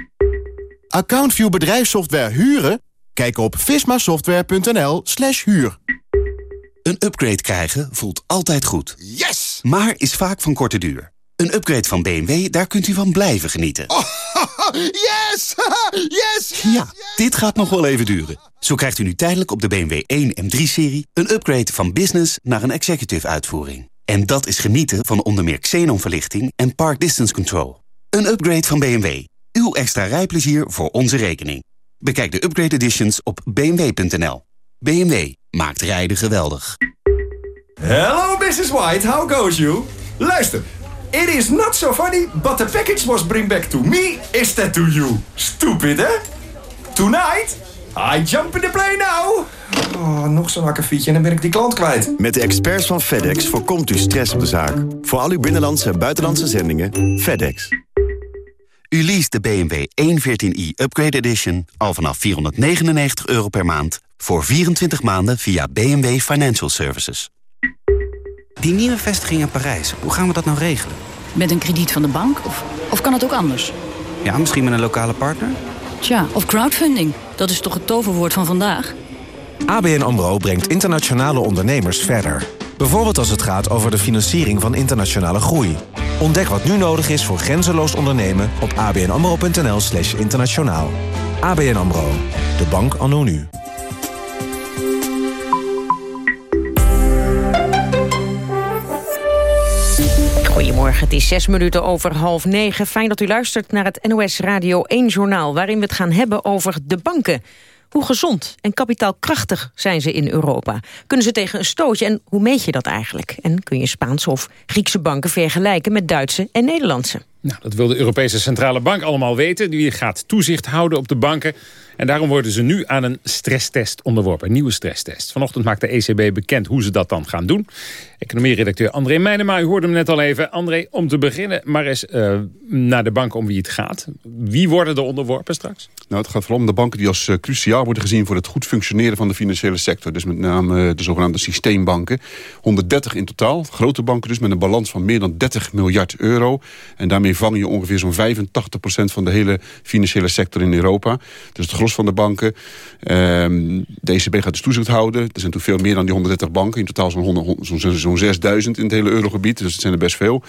AccountView bedrijfssoftware huren? Kijk op vismasoftware.nl slash huur. Een upgrade krijgen voelt altijd goed. Yes! Maar is vaak van korte duur. Een upgrade van BMW, daar kunt u van blijven genieten. yes! yes! Ja, dit gaat nog wel even duren. Zo krijgt u nu tijdelijk op de BMW 1 en 3-serie... een upgrade van business naar een executive uitvoering. En dat is genieten van onder meer xenonverlichting en park distance control. Een upgrade van BMW. Uw extra rijplezier voor onze rekening. Bekijk de upgrade editions op bmw.nl. BMW maakt rijden geweldig. Hello, Mrs. White. How goes you? Luister. It is not so funny, but the package was bring back to me instead to you. Stupid, hè? Tonight, I jump in the plane now. Oh, nog zo'n akkefietje en dan ben ik die klant kwijt. Met de experts van FedEx voorkomt u stress op de zaak. Voor al uw binnenlandse en buitenlandse zendingen, FedEx. U leest de BMW 114i Upgrade Edition al vanaf 499 euro per maand... voor 24 maanden via BMW Financial Services. Die nieuwe vestiging in Parijs, hoe gaan we dat nou regelen? Met een krediet van de bank? Of, of kan het ook anders? Ja, misschien met een lokale partner? Tja, of crowdfunding. Dat is toch het toverwoord van vandaag? ABN AMRO brengt internationale ondernemers verder. Bijvoorbeeld als het gaat over de financiering van internationale groei. Ontdek wat nu nodig is voor grenzeloos ondernemen op abnamro.nl slash internationaal. ABN AMRO, de bank anno nu. Het is zes minuten over half negen. Fijn dat u luistert naar het NOS Radio 1 Journaal... waarin we het gaan hebben over de banken. Hoe gezond en kapitaalkrachtig zijn ze in Europa? Kunnen ze tegen een stootje en hoe meet je dat eigenlijk? En kun je Spaanse of Griekse banken vergelijken met Duitse en Nederlandse? Nou, dat wil de Europese Centrale Bank allemaal weten. Die gaat toezicht houden op de banken. En daarom worden ze nu aan een stresstest onderworpen. Een nieuwe stresstest. Vanochtend maakt de ECB bekend hoe ze dat dan gaan doen. Economie-redacteur André Meijnema, u hoorde hem net al even. André, om te beginnen maar eens uh, naar de banken om wie het gaat. Wie worden er onderworpen straks? Nou, het gaat vooral om de banken die als uh, cruciaal worden gezien... voor het goed functioneren van de financiële sector. Dus met name de zogenaamde systeembanken. 130 in totaal. Grote banken dus met een balans van meer dan 30 miljard euro. En daarmee vang je ongeveer zo'n 85% van de hele financiële sector in Europa. Dus het gros van de banken. Um, de ECB gaat dus toezicht houden. Er zijn toen veel meer dan die 130 banken. In totaal zo'n zo zo'n 6000 in het hele eurogebied. Dus het zijn er best veel.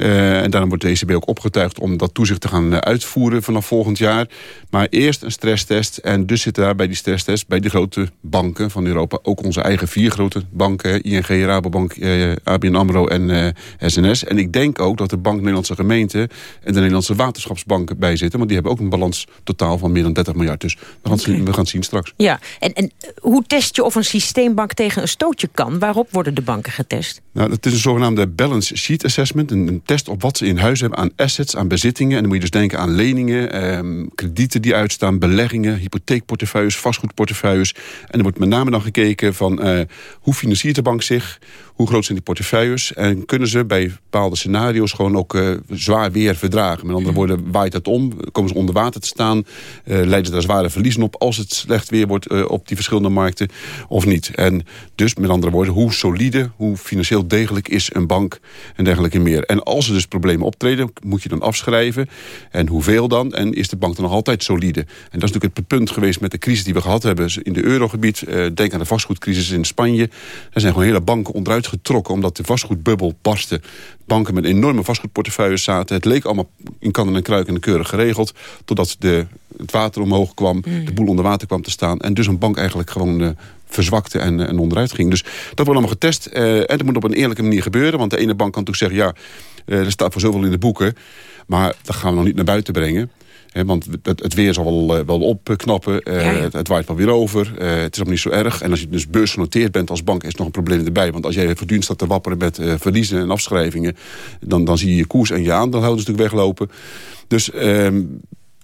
Uh, en daarom wordt de ECB ook opgetuigd om dat toezicht te gaan uh, uitvoeren vanaf volgend jaar. Maar eerst een stresstest. En dus zitten daar bij die stresstest, bij de grote banken van Europa... ook onze eigen vier grote banken, ING, Rabobank, uh, ABN AMRO en SNS. En ik denk ook dat de Bank Nederlandse Gemeente en de Nederlandse Waterschapsbanken bij zitten. Want die hebben ook een balans totaal van meer dan 30 miljard. Dus we gaan, zien, we gaan het zien straks. Ja, en, en hoe test je of een systeembank tegen een stootje kan? Waarop worden de banken getest? Nou, het is een zogenaamde balance sheet assessment. Een, test op wat ze in huis hebben aan assets, aan bezittingen. En dan moet je dus denken aan leningen, eh, kredieten die uitstaan, beleggingen, hypotheekportefeuilles, vastgoedportefeuilles. En er wordt met name dan gekeken van eh, hoe financiert de bank zich, hoe groot zijn die portefeuilles en kunnen ze bij bepaalde scenario's gewoon ook uh, zwaar weer verdragen. Met andere woorden, waait het om, komen ze onder water te staan, uh, leiden ze daar zware verliezen op als het slecht weer wordt uh, op die verschillende markten of niet. En dus met andere woorden, hoe solide, hoe financieel degelijk is een bank en dergelijke meer. En als er dus problemen optreden, moet je dan afschrijven. En hoeveel dan? En is de bank dan nog altijd solide? En dat is natuurlijk het punt geweest met de crisis die we gehad hebben in de eurogebied. denk aan de vastgoedcrisis in Spanje. Er zijn gewoon hele banken onderuit getrokken omdat de vastgoedbubbel barstte. Banken met enorme vastgoedportefeuilles zaten. Het leek allemaal in kannen en kruiken en keurig geregeld. Totdat de, het water omhoog kwam, de boel onder water kwam te staan. En dus een bank eigenlijk gewoon uh, verzwakte en, uh, en onderuit ging. Dus dat wordt allemaal getest. Uh, en dat moet op een eerlijke manier gebeuren. Want de ene bank kan natuurlijk zeggen... ja, er staat voor zoveel in de boeken. Maar dat gaan we nog niet naar buiten brengen. He, want het, het, weer zal wel, uh, wel opknappen. Uh, ja, ja. Het, het, waait wel weer over. Uh, het is ook niet zo erg. En als je dus beursgenoteerd bent als bank... is nog een probleem erbij. Want als jij voortdurend staat te wapperen met verliezen en afschrijvingen... Dan, dan zie je je koers en je aandeelhouders natuurlijk weglopen. Dus um,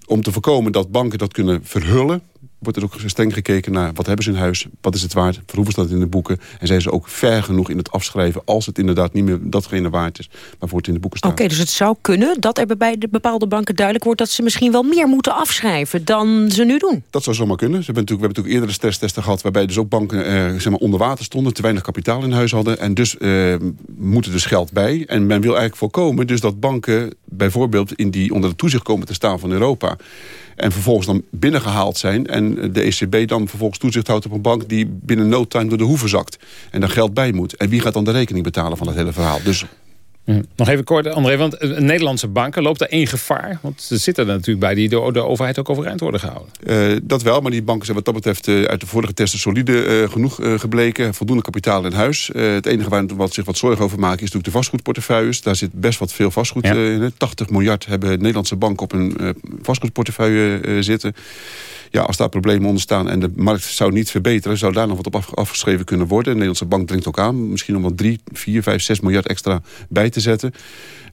om te voorkomen dat banken dat kunnen verhullen wordt er ook streng gekeken naar wat hebben ze in huis, wat is het waard, voor hoeveel staat het in de boeken. En zijn ze ook ver genoeg in het afschrijven als het inderdaad niet meer datgene waard is waarvoor het in de boeken staat. Oké, okay, dus het zou kunnen dat er bij de bepaalde banken duidelijk wordt dat ze misschien wel meer moeten afschrijven dan ze nu doen. Dat zou zomaar kunnen. Ze hebben natuurlijk, we hebben natuurlijk eerder stresstesten gehad waarbij dus ook banken eh, zeg maar onder water stonden, te weinig kapitaal in huis hadden en dus eh, moeten dus geld bij. En men wil eigenlijk voorkomen dus dat banken bijvoorbeeld in die onder de toezicht komen te staan van Europa en vervolgens dan binnengehaald zijn... en de ECB dan vervolgens toezicht houdt op een bank... die binnen no time door de hoeven zakt en daar geld bij moet. En wie gaat dan de rekening betalen van het hele verhaal? Dus. Nog even kort, André, want een Nederlandse banken loopt er één gevaar? Want ze zitten er natuurlijk bij die door de overheid ook overeind worden gehouden. Uh, dat wel, maar die banken zijn wat dat betreft uh, uit de vorige testen solide uh, genoeg gebleken. Voldoende kapitaal in huis. het enige waar wat zich wat zorgen over maken is natuurlijk de vastgoedportefeuilles. Daar zit best wat veel vastgoed ja. in. 80 miljard hebben Nederlandse banken op een vastgoedportefeuille zitten ja, als daar problemen onder staan en de markt zou niet verbeteren... zou daar nog wat op afgeschreven kunnen worden. De Nederlandse bank dringt ook aan. Misschien om wat 3, 4, 5, 6 miljard extra bij te zetten.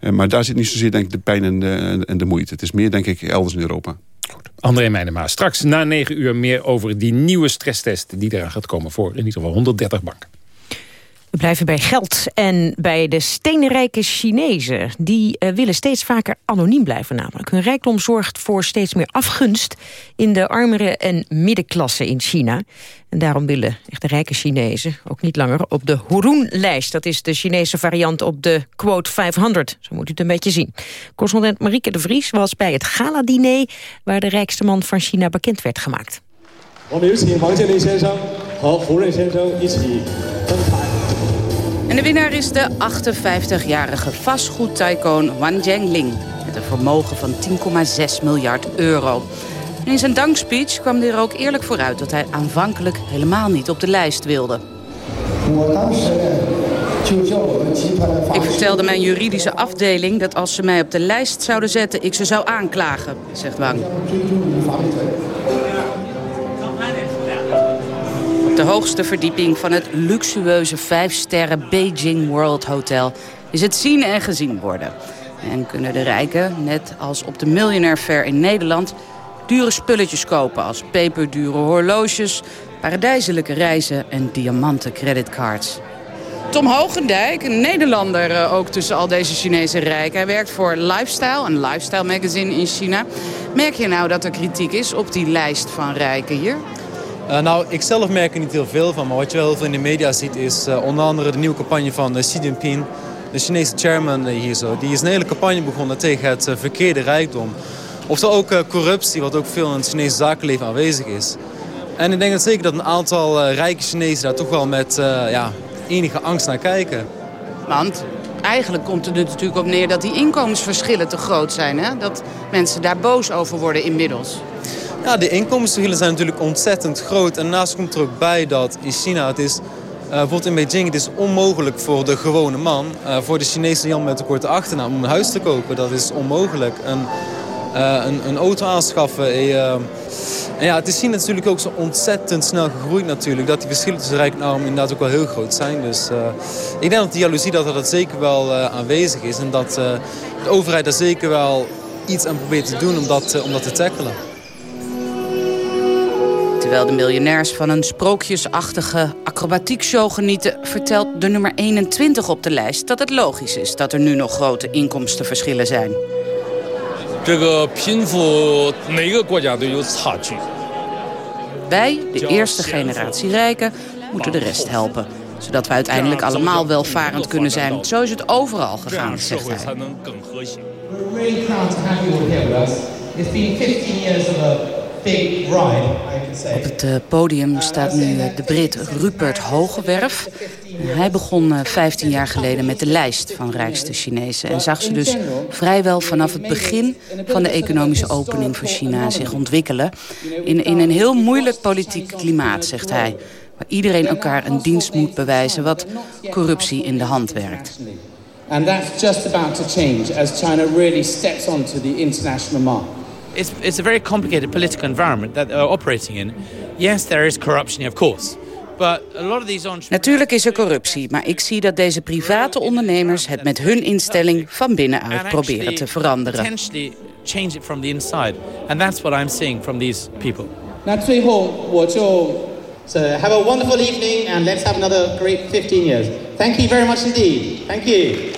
Uh, maar daar zit niet zozeer denk ik, de pijn en de, en de moeite. Het is meer denk ik elders in Europa. Goed. André Meijnema, straks na 9 uur meer over die nieuwe stresstest... die eraan gaat komen voor in ieder geval 130 banken. We blijven bij geld en bij de steenrijke Chinezen. Die uh, willen steeds vaker anoniem blijven namelijk. Hun rijkdom zorgt voor steeds meer afgunst... in de armere en middenklasse in China. En daarom willen echte rijke Chinezen ook niet langer op de Hurun-lijst. Dat is de Chinese variant op de quote 500. Zo moet u het een beetje zien. Correspondent Marieke de Vries was bij het gala-diner... waar de rijkste man van China bekend werd gemaakt. 我们有请王健林先生和胡润先生一起登台。 En de winnaar is de 58-jarige vastgoedtycoon Wan Jiangling... met een vermogen van 10,6 miljard euro. In zijn dankspeech kwam hij er ook eerlijk vooruit... dat hij aanvankelijk helemaal niet op de lijst wilde. Ik vertelde mijn juridische afdeling dat als ze mij op de lijst zouden zetten... ik ze zou aanklagen, zegt Wang. De hoogste verdieping van het luxueuze 5-sterren Beijing World Hotel... is het zien en gezien worden. En kunnen de rijken, net als op de Millionaire Fair in Nederland... dure spulletjes kopen als peperdure horloges... paradijselijke reizen en diamanten creditcards. Tom Hogendijk, een Nederlander uh, ook tussen al deze Chinese rijken. Hij werkt voor Lifestyle, een lifestyle magazine in China. Merk je nou dat er kritiek is op die lijst van rijken hier? Uh, nou, ik zelf merk er niet heel veel van. Maar wat je wel heel veel in de media ziet is uh, onder andere de nieuwe campagne van uh, Xi Jinping. De Chinese chairman hier zo. Die is een hele campagne begonnen tegen het verkeerde rijkdom. Of er ook corruptie, wat ook veel in het Chinese zakenleven aanwezig is. En ik denk dat zeker dat een aantal rijke Chinezen daar toch wel met ja, enige angst naar kijken. Want eigenlijk komt het er natuurlijk op neer dat die inkomensverschillen te groot zijn. Hè? Dat mensen daar boos over worden inmiddels. Ja, de inkomensverschillen zijn natuurlijk ontzettend groot. En daarnaast komt er ook bij dat in China het is... Uh, bijvoorbeeld in Beijing, het is onmogelijk voor de gewone man... Uh, voor de Chinese Jan met een korte achternaam om een huis te kopen. Dat is onmogelijk. Een, uh, een, een, auto aanschaffen. en ja, het is China natuurlijk ook zo ontzettend snel gegroeid natuurlijk... dat die verschillen tussen rijk en arm inderdaad ook wel heel groot zijn. Dus ik denk dat die jaloezie dat dat zeker wel aanwezig is... en dat de overheid daar zeker wel iets aan probeert te doen om dat, om dat te tackelen. Terwijl de miljonairs van een sprookjesachtige acrobatiekshow genieten... vertelt de nummer 21 op de lijst dat het logisch is... dat er nu nog grote inkomstenverschillen zijn. Wij, de eerste generatie rijken, moeten de rest helpen. Zodat we uiteindelijk allemaal welvarend kunnen zijn. Zo is het overal gegaan, zegt hij. We're really proud to have you here with us. It's been 15 years of a big ride, op het uh, podium staat nu uh, de Brit Rupert Hogewerf. Hij begon uh, 15 jaar geleden met de lijst van rijkste Chinezen... en zag ze dus vrijwel vanaf het begin van de economische opening van China zich ontwikkelen. In, in een heel moeilijk politiek klimaat, zegt hij. Waar iedereen elkaar een dienst moet bewijzen wat corruptie in de hand werkt. And that's just about to change as China really steps onto the international it's, it's a very complicated political environment that they're operating in. Yes, there is corruption, of course. Natuurlijk is er corruptie, maar ik zie dat deze private ondernemers het met hun instelling van binnenuit proberen te veranderen. So have a wonderful evening and let's have another great 15 years. Thank you very much indeed. Thank you.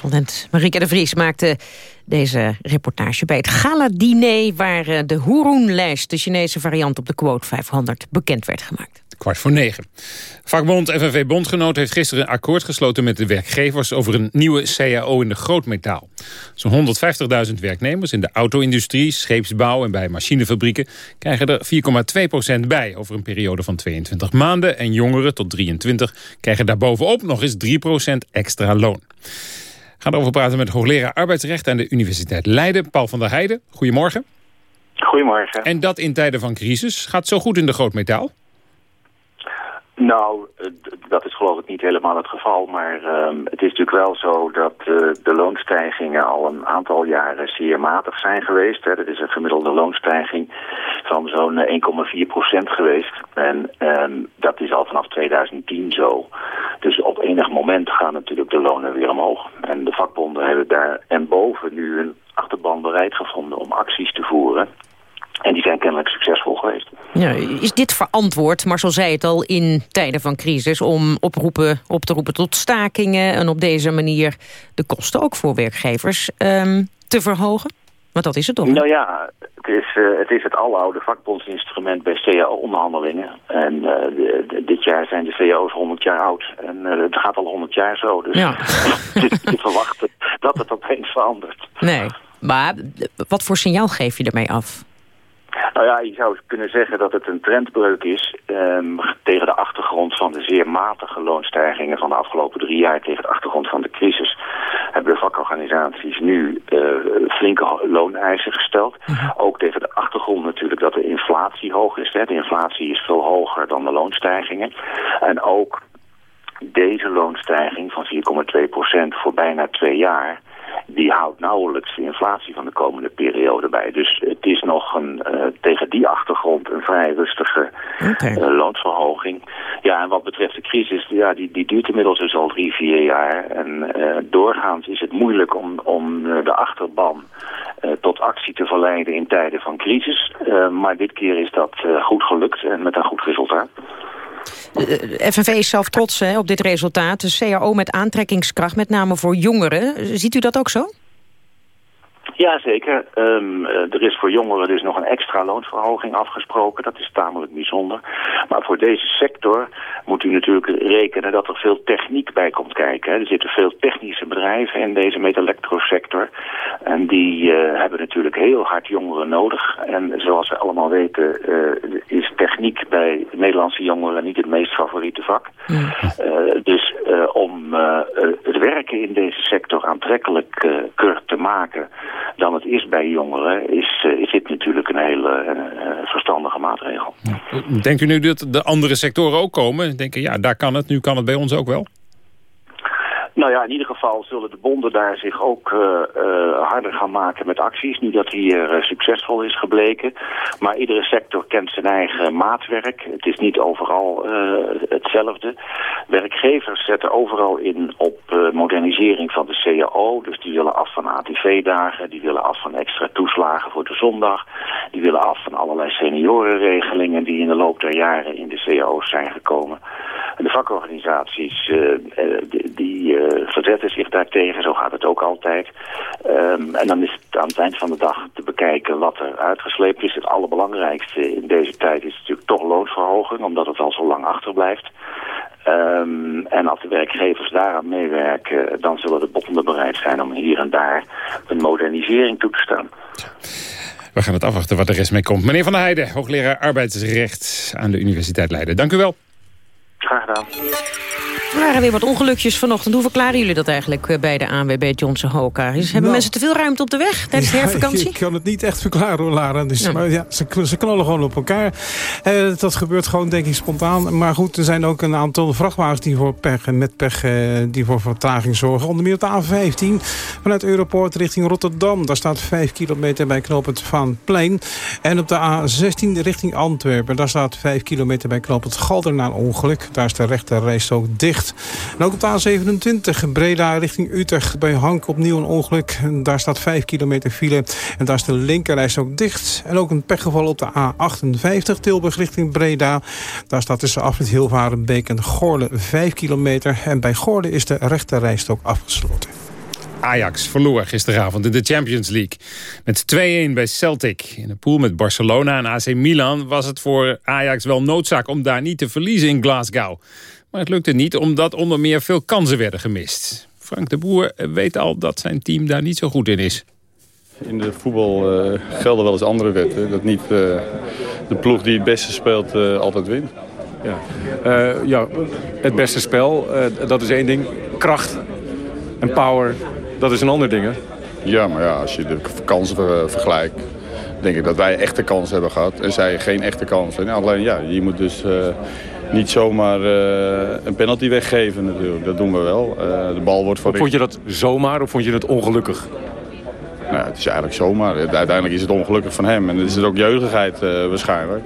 Correspondent Marieke de Vries maakte Deze reportage bij het gala-diner... waar eh, de Hurun-lijst, de Chinese variant op de quote 500, bekend werd gemaakt. Kwart voor negen. Vakbond FNV Bondgenoot heeft gisteren een akkoord gesloten met de werkgevers over een nieuwe CAO in de grootmetaal. Zo'n 150.000 werknemers in de auto-industrie, scheepsbouw en bij machinefabrieken krijgen er 4,2% bij over een periode van 22 maanden. En jongeren tot 23 krijgen daarbovenop nog eens 3% extra loon. We gaan erover praten met hoogleraar arbeidsrecht aan de Universiteit Leiden, Paul van der Heijden. Goedemorgen. Goedemorgen. En dat in tijden van crisis. Gaat zo goed in de grootmetaal? Nou, eh, dat is geloof ik niet helemaal het geval. Maar uh, het is natuurlijk wel zo dat uh, de loonstijgingen al een aantal jaren zeer matig zijn geweest. Hè. Dat is een gemiddelde loonstijging van zo'n 1,4 eh, procent geweest. En um, dat is al vanaf 2010 zo. Dus op enig moment gaan natuurlijk de lonen weer omhoog. En de vakbonden hebben daar en boven nu een achterban bereid gevonden om acties te voeren. En die zijn kennelijk succesvol geweest. Ja, is dit verantwoord, maar zo zei het al, in tijden van crisis... om oproepen, op te roepen tot stakingen... en op deze manier de kosten ook voor werkgevers um, te verhogen? Want dat is het toch? Nou ja, het is, uh, het, is het aloude vakbondsinstrument bij CAO-onderhandelingen. En uh, de, de, dit jaar zijn de CAO's 100 jaar oud. En uh, het gaat al 100 jaar zo. Dus ja. te verwachten dat het opeens verandert. Nee, maar wat voor signaal geef je ermee af? Nou ja, je zou kunnen zeggen dat het een trendbreuk is um, tegen de achtergrond van de zeer matige loonstijgingen van de afgelopen drie jaar, tegen de achtergrond van de crisis, hebben de vakorganisaties nu uh, flinke looneisen gesteld. Ook tegen de achtergrond natuurlijk dat de inflatie hoog is. Hè. De inflatie is veel hoger dan de loonstijgingen. En ook deze loonstijging van 4,2% voor bijna twee jaar die houdt nauwelijks de inflatie van de komende periode bij. Dus het is nog een, uh, tegen die achtergrond een vrij rustige okay. uh, loonsverhoging. Ja, en wat betreft de crisis, ja, die, die duurt inmiddels dus al drie, vier jaar. En uh, doorgaans is het moeilijk om, om de achterban tot actie te verleiden in tijden van crisis. maar dit keer is dat goed gelukt en met een goed resultaat. De FNV is zelf trots hè, op dit resultaat. De CAO met aantrekkingskracht, met name voor jongeren. Ziet u dat ook zo? Ja, zeker. Um, er is voor jongeren dus nog een extra loonsverhoging afgesproken. Dat is tamelijk bijzonder. Maar voor deze sector moet u natuurlijk rekenen dat er veel techniek bij komt kijken. Er zitten veel technische bedrijven in deze metallectrosector. En die uh, hebben natuurlijk heel hard jongeren nodig. En zoals we allemaal weten uh, is techniek bij Nederlandse jongeren niet het meest favoriete vak. Uh, dus om het werken in deze sector aantrekkelijker te maken dan het is bij jongeren, is, is dit natuurlijk een hele verstandige maatregel. Denkt u nu dat de andere sectoren ook komen? Denken, ja, daar kan het, nu kan het bij ons ook wel? Nou ja, in ieder geval zullen de bonden daar zich ook uh, uh, harder gaan maken met acties. Nu dat hier uh, succesvol is gebleken. Maar iedere sector kent zijn eigen maatwerk. Het is niet overal hetzelfde. Werkgevers zetten overal in op modernisering van de CAO. Dus die willen af van ATV-dagen. Die willen af van extra toeslagen voor de zondag. Die willen af van allerlei seniorenregelingen die in de loop der jaren in de CAO's zijn gekomen. En de vakorganisaties die verzetten zich daartegen, zo gaat het ook altijd. Um, en dan is het aan het eind van de dag te bekijken wat er uitgesleept is. Het allerbelangrijkste in deze tijd is natuurlijk toch loonsverhoging, omdat het al zo lang achterblijft. Um, en als de werkgevers daaraan meewerken, dan zullen de bonden bereid zijn om hier en daar een modernisering toe te staan. We gaan het afwachten wat de rest mee komt. Meneer Van der Heijden, hoogleraar arbeidsrecht aan de Universiteit Leiden. Dank u wel. Graag gedaan. Er waren weer wat ongelukjes vanochtend. Hoe verklaren jullie dat eigenlijk eh, bij de ANWB Johnson Hoka? Hebben nou, mensen te veel ruimte op de weg tijdens de hervakantie? Ik, kan het niet echt verklaren hoor, Lara. Dus, ja. Maar ja, ze, ze knallen gewoon op elkaar. Eh, dat gebeurt gewoon denk ik spontaan. Maar goed, er zijn ook een aantal vrachtwagens die voor pech, met pech eh, die voor vertraging zorgen. Onder meer op de A15 vanuit Europoort richting Rotterdam. Daar staat 5 kilometer bij knooppunt Vaanplein. En op de A16 richting Antwerpen. Daar staat 5 kilometer bij knooppunt Galder na een ongeluk. Daar is de rechte rijstrook dicht. En ook op de A27 Breda richting Utrecht bij Hank opnieuw een ongeluk. Daar staat 5 kilometer file en daar is de linkerreis ook dicht. En ook een pechgeval op de A58 Tilburg richting Breda. Daar staat tussen afrit Hilvarenbeek en Goorle 5 kilometer. En bij Goorle is de rechterrijstrook afgesloten. Ajax verloor gisteravond in de Champions League. Met 2-1 bij Celtic. In een pool met Barcelona en AC Milan was het voor Ajax wel noodzaak om daar niet te verliezen in Glasgow. Maar het lukte niet omdat onder meer veel kansen werden gemist. Frank de Boer weet al dat zijn team daar niet zo goed in is. In de voetbal uh, gelden wel eens andere wetten. Dat niet uh, de ploeg die het beste speelt uh, altijd wint. Ja. ja, het beste spel, dat is één ding. Kracht en power, dat is een ander ding, hè? Ja, maar ja, als je de kansen vergelijkt... denk ik dat wij echte kansen hebben gehad. En zij geen echte kansen. alleen, ja, je moet dus niet zomaar een penalty weggeven natuurlijk. Dat doen we wel. de bal wordt voor... Vond je dat zomaar of vond je het ongelukkig? Nou, het is eigenlijk zomaar. Uiteindelijk is het ongelukkig van hem. En dan is het ook jeugdigheid uh, waarschijnlijk.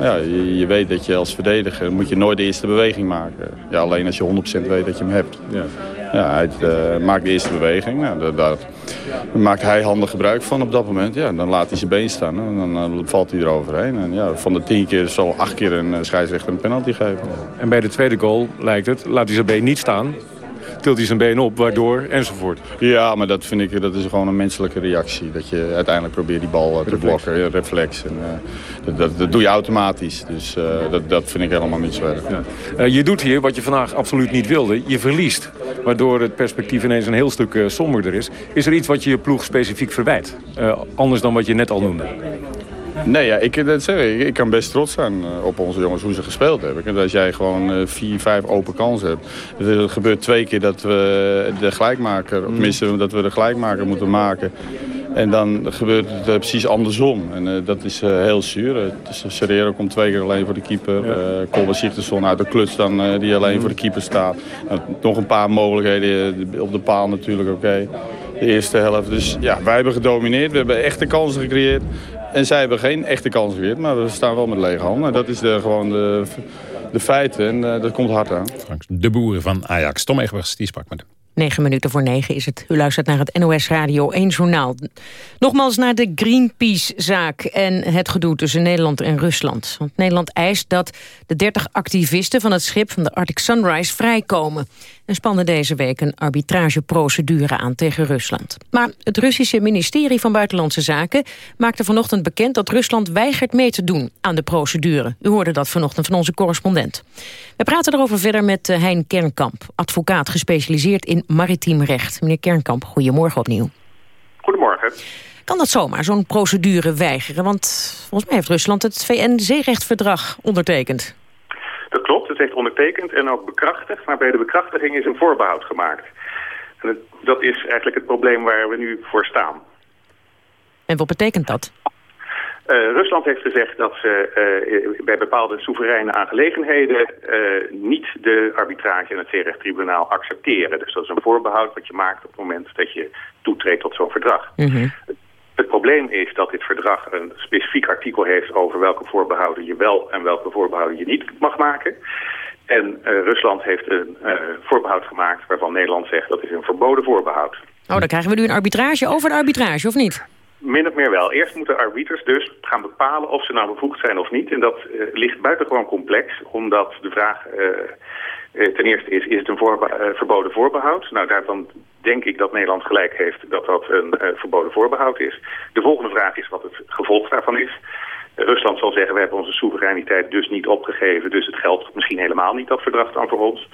Ja, je, je, weet dat je als verdediger moet je nooit de eerste beweging maken. Ja, alleen als je 100% weet dat je hem hebt. Ja. Ja, hij uh, maakt de eerste beweging. Daar, maakt hij handig gebruik van op dat moment. Ja, dan laat hij zijn been staan en dan, dan valt hij eroverheen. En ja, van de tien keer zal acht keer een uh, scheidsrechter een penalty geven. En bij de tweede goal lijkt het, laat hij zijn been niet staan tilt hij zijn been op, waardoor enzovoort. Ja, maar dat vind ik dat is gewoon een menselijke reactie. Dat je uiteindelijk probeert die bal te blokken, ja, reflex. En, uh, dat, dat, doe je automatisch. Dus uh, dat, dat vind ik helemaal niet zo erg. Ja. Uh, je doet hier wat je vandaag absoluut niet wilde. Je verliest, waardoor het perspectief ineens een heel stuk somberder is. Is er iets wat je je ploeg specifiek verwijt? anders dan wat je net al noemde? Nee, ja, ik, dat zeg ik, ik kan best trots zijn eh, op onze jongens hoe ze gespeeld hebben. En als jij gewoon uh, vier, vijf open kansen hebt. Het gebeurt twee keer dat we de gelijkmaker, of missen dat we de gelijkmaker moeten maken. En dan gebeurt het uh, precies andersom. En uh, dat is uh, heel zuur. Serrero komt twee keer alleen voor de keeper. Ja. Sigtersson uit de kluts dan, die alleen mm. voor de keeper staat. nog een paar mogelijkheden op de paal natuurlijk, oké. Okay. De eerste helft. Dus ja, wij hebben gedomineerd. We hebben echte kansen gecreëerd. En zij hebben geen echte kans weer, maar we staan wel met lege handen. Dat is de, gewoon de, de feiten en uh, dat komt hard aan. Frank de Boeren van Ajax. Tom Egbers, die sprak met hem. 9 minuten voor 9 is het. U luistert naar het NOS Radio 1 Journaal. Nogmaals naar de Greenpeace-zaak en het gedoe tussen Nederland en Rusland. Want Nederland eist dat de 30 activisten van het schip van de Arctic Sunrise vrijkomen. En spannen deze week een arbitrageprocedure aan tegen Rusland. Maar het Russische ministerie van Buitenlandse Zaken maakte vanochtend bekend dat Rusland weigert mee te doen aan de procedure. U hoorde dat vanochtend van onze correspondent. We praten erover verder met eh, Hein Kernkamp, advocaat gespecialiseerd in maritiem recht. Meneer Kernkamp, goedemorgen opnieuw. Goedemorgen. Kan dat zomaar, zo'n procedure weigeren? Want volgens mij heeft Rusland het VN-zeerechtverdrag ondertekend. Dat klopt, het heeft ondertekend en ook bekrachtigd. Maar bij de bekrachtiging is een voorbehoud gemaakt. En dat is eigenlijk het probleem waar we nu voor staan. En wat betekent dat? Uh, Rusland heeft gezegd dat ze uh, bij bepaalde soevereine aangelegenheden uh, niet de arbitrage en het zeerechttribunaal accepteren. Dus dat is een voorbehoud wat je maakt op het moment dat je toetreedt tot zo'n verdrag. Mm -hmm. Het probleem is dat dit verdrag een specifiek artikel heeft over welke voorbehouden je wel en welke voorbehouden je niet mag maken. En Rusland heeft een voorbehoud gemaakt waarvan Nederland zegt dat is een verboden voorbehoud. Oh, dan krijgen we nu een arbitrage over de arbitrage, of niet? Min of meer wel. Eerst moeten arbiters dus gaan bepalen of ze nou bevoegd zijn of niet. En dat uh, ligt buitengewoon complex, omdat de vraag ten eerste is, is het een voorbe verboden voorbehoud? Nou, daarvan denk ik dat Nederland gelijk heeft dat dat een verboden voorbehoud is. De volgende vraag is wat het gevolg daarvan is. Rusland zal zeggen, we hebben onze soevereiniteit dus niet opgegeven, dus het geldt misschien helemaal niet, dat verdrag dan voor ons.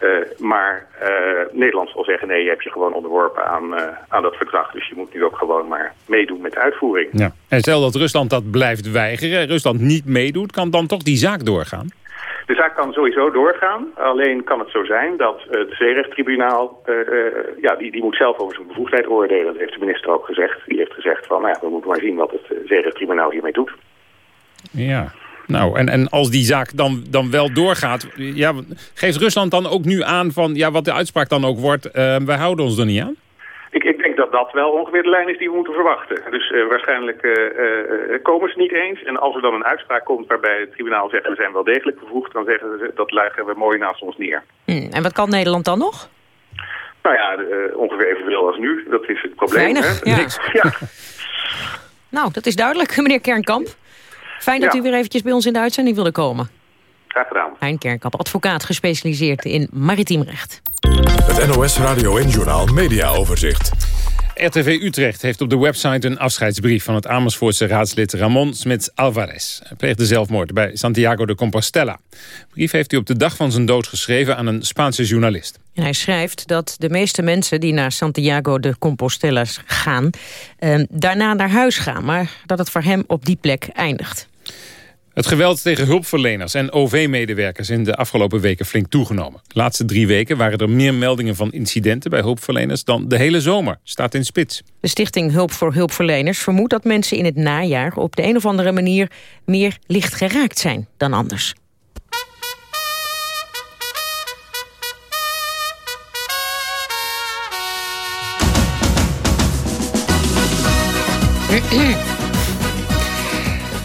Uh, maar uh, Nederland zal zeggen, nee, je hebt je gewoon onderworpen aan, aan dat verdrag. Dus je moet nu ook gewoon maar meedoen met de uitvoering. Ja. En stel dat Rusland dat blijft weigeren, Rusland niet meedoet, kan dan toch die zaak doorgaan? De zaak kan sowieso doorgaan. Alleen kan het zo zijn dat het zeerechttribunaal... ja, die, die moet zelf over zijn bevoegdheid oordelen. Dat heeft de minister ook gezegd. Die heeft gezegd van, nou ja, we moeten maar zien wat het zeerechttribunaal hiermee doet. Ja, nou, en, en als die zaak dan, dan wel doorgaat... Ja, geeft Rusland dan ook nu aan van... ja, wat de uitspraak dan ook wordt, uh, wij houden ons er niet aan? Ik, ik denk dat dat wel ongeveer de lijn is die we moeten verwachten. Dus uh, waarschijnlijk uh, komen ze niet eens. En als er dan een uitspraak komt waarbij het tribunaal zegt... we zijn wel degelijk bevoegd, dan zeggen ze dat leggen we mooi naast ons neer. Hmm, en wat kan Nederland dan nog? Nou ja, ongeveer evenveel als nu. Dat is het probleem. Weinig, hè? ja. ja. nou, dat is duidelijk, meneer Kernkamp. Fijn dat Ja. u weer eventjes bij ons in de uitzending wilde komen. Graag gedaan. Hein Kerkamp, advocaat gespecialiseerd in maritiem recht. Het NOS Radio en Journaal Media Overzicht. RTV Utrecht heeft op de website een afscheidsbrief... van het Amersfoortse raadslid Ramon Smits Alvarez. Hij pleegde zelfmoord bij Santiago de Compostela. De brief heeft hij op de dag van zijn dood geschreven aan een Spaanse journalist. En hij schrijft dat de meeste mensen die naar Santiago de Compostela gaan... Eh, daarna naar huis gaan, maar dat het voor hem op die plek eindigt. Het geweld tegen hulpverleners en OV-medewerkers in de afgelopen weken flink toegenomen. De laatste drie weken waren er meer meldingen van incidenten bij hulpverleners dan de hele zomer, staat in spits. De stichting Hulp voor Hulpverleners vermoedt dat mensen in het najaar op de een of andere manier meer licht geraakt zijn dan anders.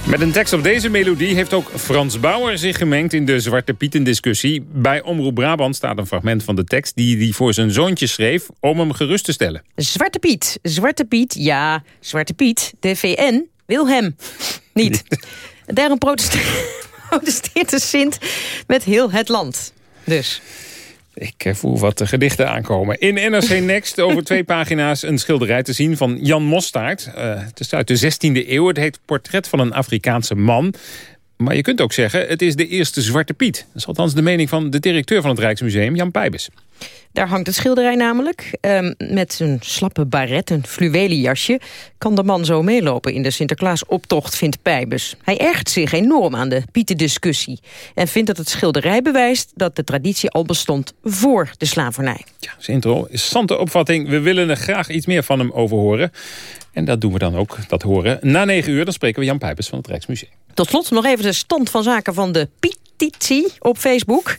Met een tekst op deze melodie heeft ook Frans Bauer zich gemengd in de Zwarte Pieten-discussie. Bij Omroep Brabant staat een fragment van de tekst die hij voor zijn zoontje schreef om hem gerust te stellen. Zwarte Piet, Zwarte Piet, ja, Zwarte Piet, de VN wil hem niet. Daarom protesteert de Sint met heel het land. Dus... Ik eh, voel wat gedichten aankomen. In NRC Next over twee pagina's een schilderij te zien van Jan Mostaert. Uh, het is uit de 16e eeuw. Het heet Portret van een Afrikaanse man. Maar je kunt ook zeggen, het is de eerste Zwarte Piet. Dat is althans de mening van de directeur van het Rijksmuseum, Jan Pijbes. Daar hangt het schilderij namelijk. Um, met een slappe baret, een fluwelen jasje... kan de man zo meelopen in de Sinterklaasoptocht, vindt Pijbus. Hij ergt zich enorm aan de Pieten-discussie... en vindt dat het schilderij bewijst dat de traditie al bestond voor de slavernij. Ja, zijn interessante opvatting. We willen er graag iets meer van hem over horen. En dat doen we dan ook, dat horen. Na negen uur dan spreken we Jan Pijpers van het Rijksmuseum. Tot slot nog even de stand van zaken van de petitie op Facebook.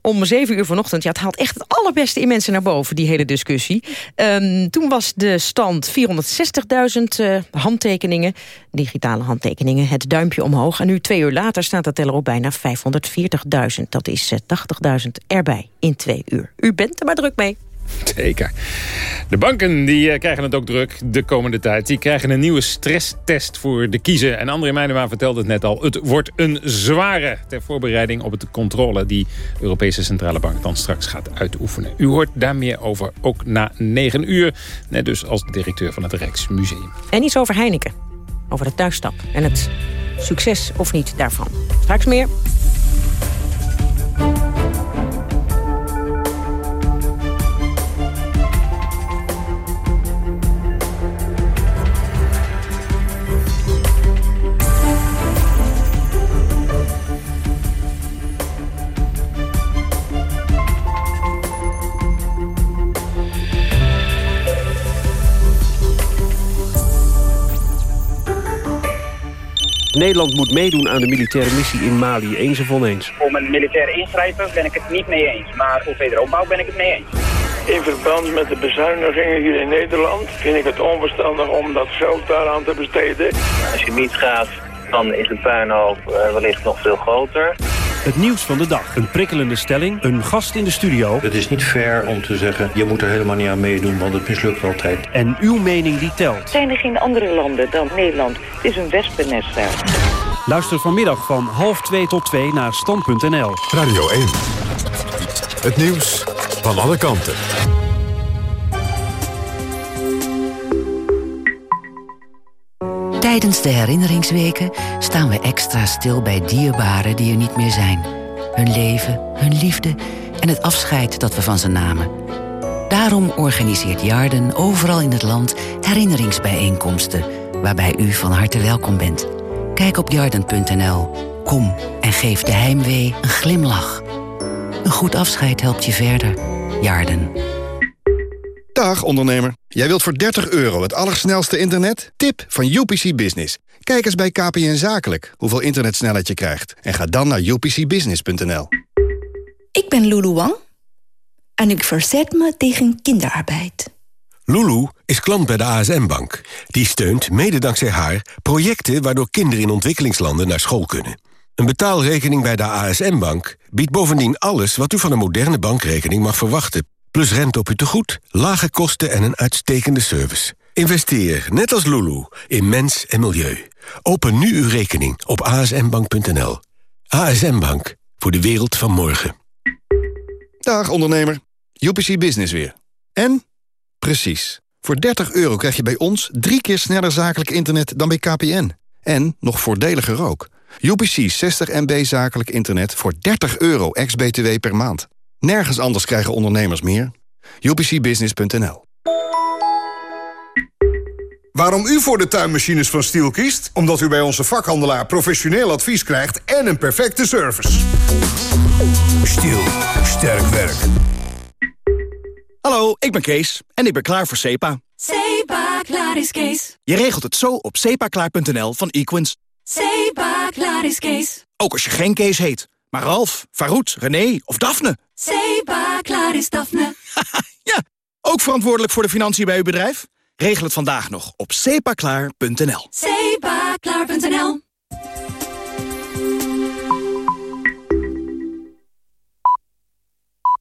Om zeven uur vanochtend. Ja, het haalt echt het allerbeste in mensen naar boven, die hele discussie. Um, toen was de stand 460.000 uh, handtekeningen. Digitale handtekeningen, het duimpje omhoog. En nu twee uur later staat de teller op bijna 540.000. Dat is uh, 80.000 erbij in twee uur. U bent er maar druk mee. Zeker. De banken die eh, krijgen het ook druk de komende tijd. Die krijgen een nieuwe stresstest voor de kiezen. En André Meijnema vertelde het net al. Het wordt een zware ter voorbereiding op de controle... die de Europese Centrale Bank dan straks gaat uitoefenen. U hoort daar meer over ook na 9 uur. Net dus als directeur van het Rijksmuseum. En iets over Heineken. Over de thuisstap en het succes of niet daarvan. Straks meer. Nederland moet meedoen aan de militaire missie in Mali. Eens of oneens? Om een militair ingrijpen ben ik het niet mee eens. Maar op wederopbouw ben ik het mee eens. In verband met de bezuinigingen hier in Nederland vind ik het onverstandig om dat geld daaraan te besteden. Als je niet gaat, dan is de puinhoop uh, wellicht nog veel groter. Het nieuws van de dag. Een prikkelende stelling. Een gast in de studio. Het is niet fair om te zeggen... je moet er helemaal niet aan meedoen, want het mislukt altijd. En uw mening die telt. Zijn er geen andere landen dan Nederland? Het is een wespennest daar. Luister vanmiddag van half 2 tot 2 naar stand.nl. Radio 1. Het nieuws van alle kanten. Tijdens de herinneringsweken staan we extra stil bij dierbaren die er niet meer zijn. Hun leven, hun liefde en het afscheid dat we van ze namen. Daarom organiseert Jarden overal in het land herinneringsbijeenkomsten... waarbij u van harte welkom bent. Kijk op jarden.nl. Kom en geef de heimwee een glimlach. Een goed afscheid helpt je verder. Jarden. Dag ondernemer. Jij wilt voor 30 euro het allersnelste internet? Tip van UPC Business. Kijk eens bij KPN Zakelijk hoeveel internetsnelheid je krijgt. En ga dan naar upcbusiness.nl. Ik ben Lulu Wang en ik verzet me tegen kinderarbeid. Lulu is klant bij de ASM-bank. Die steunt, mede dankzij haar, projecten waardoor kinderen in ontwikkelingslanden naar school kunnen. Een betaalrekening bij de ASM-bank biedt bovendien alles wat u van een moderne bankrekening mag verwachten plus rente op uw tegoed, lage kosten en een uitstekende service. Investeer, net als Lulu, in mens en milieu. Open nu uw rekening op asmbank.nl. ASM Bank, voor de wereld van morgen. Dag ondernemer. UPC Business weer. En? Precies. Voor 30 euro krijg je bij ons drie keer sneller zakelijk internet dan bij KPN. En nog voordeliger ook. UPC 60 MB zakelijk internet voor 30 euro ex-BTW per maand. Nergens anders krijgen ondernemers meer. UPCbusiness.nl Waarom u voor de tuinmachines van Stiel kiest? Omdat u bij onze vakhandelaar professioneel advies krijgt en een perfecte service. Stiel. Sterk werk. Hallo, ik ben Kees en ik ben klaar voor SEPA. SEPA, klaar is Kees. Je regelt het zo op sepaklaar.nl van Equins. SEPA, klaar is Kees. Ook als je geen Kees heet, maar Ralf, Farouk, René of Daphne. SEPA, klaar is Daphne. ja, ook verantwoordelijk voor de financiën bij uw bedrijf? Regel het vandaag nog op sepaklaar.nl. Sepaklaar.nl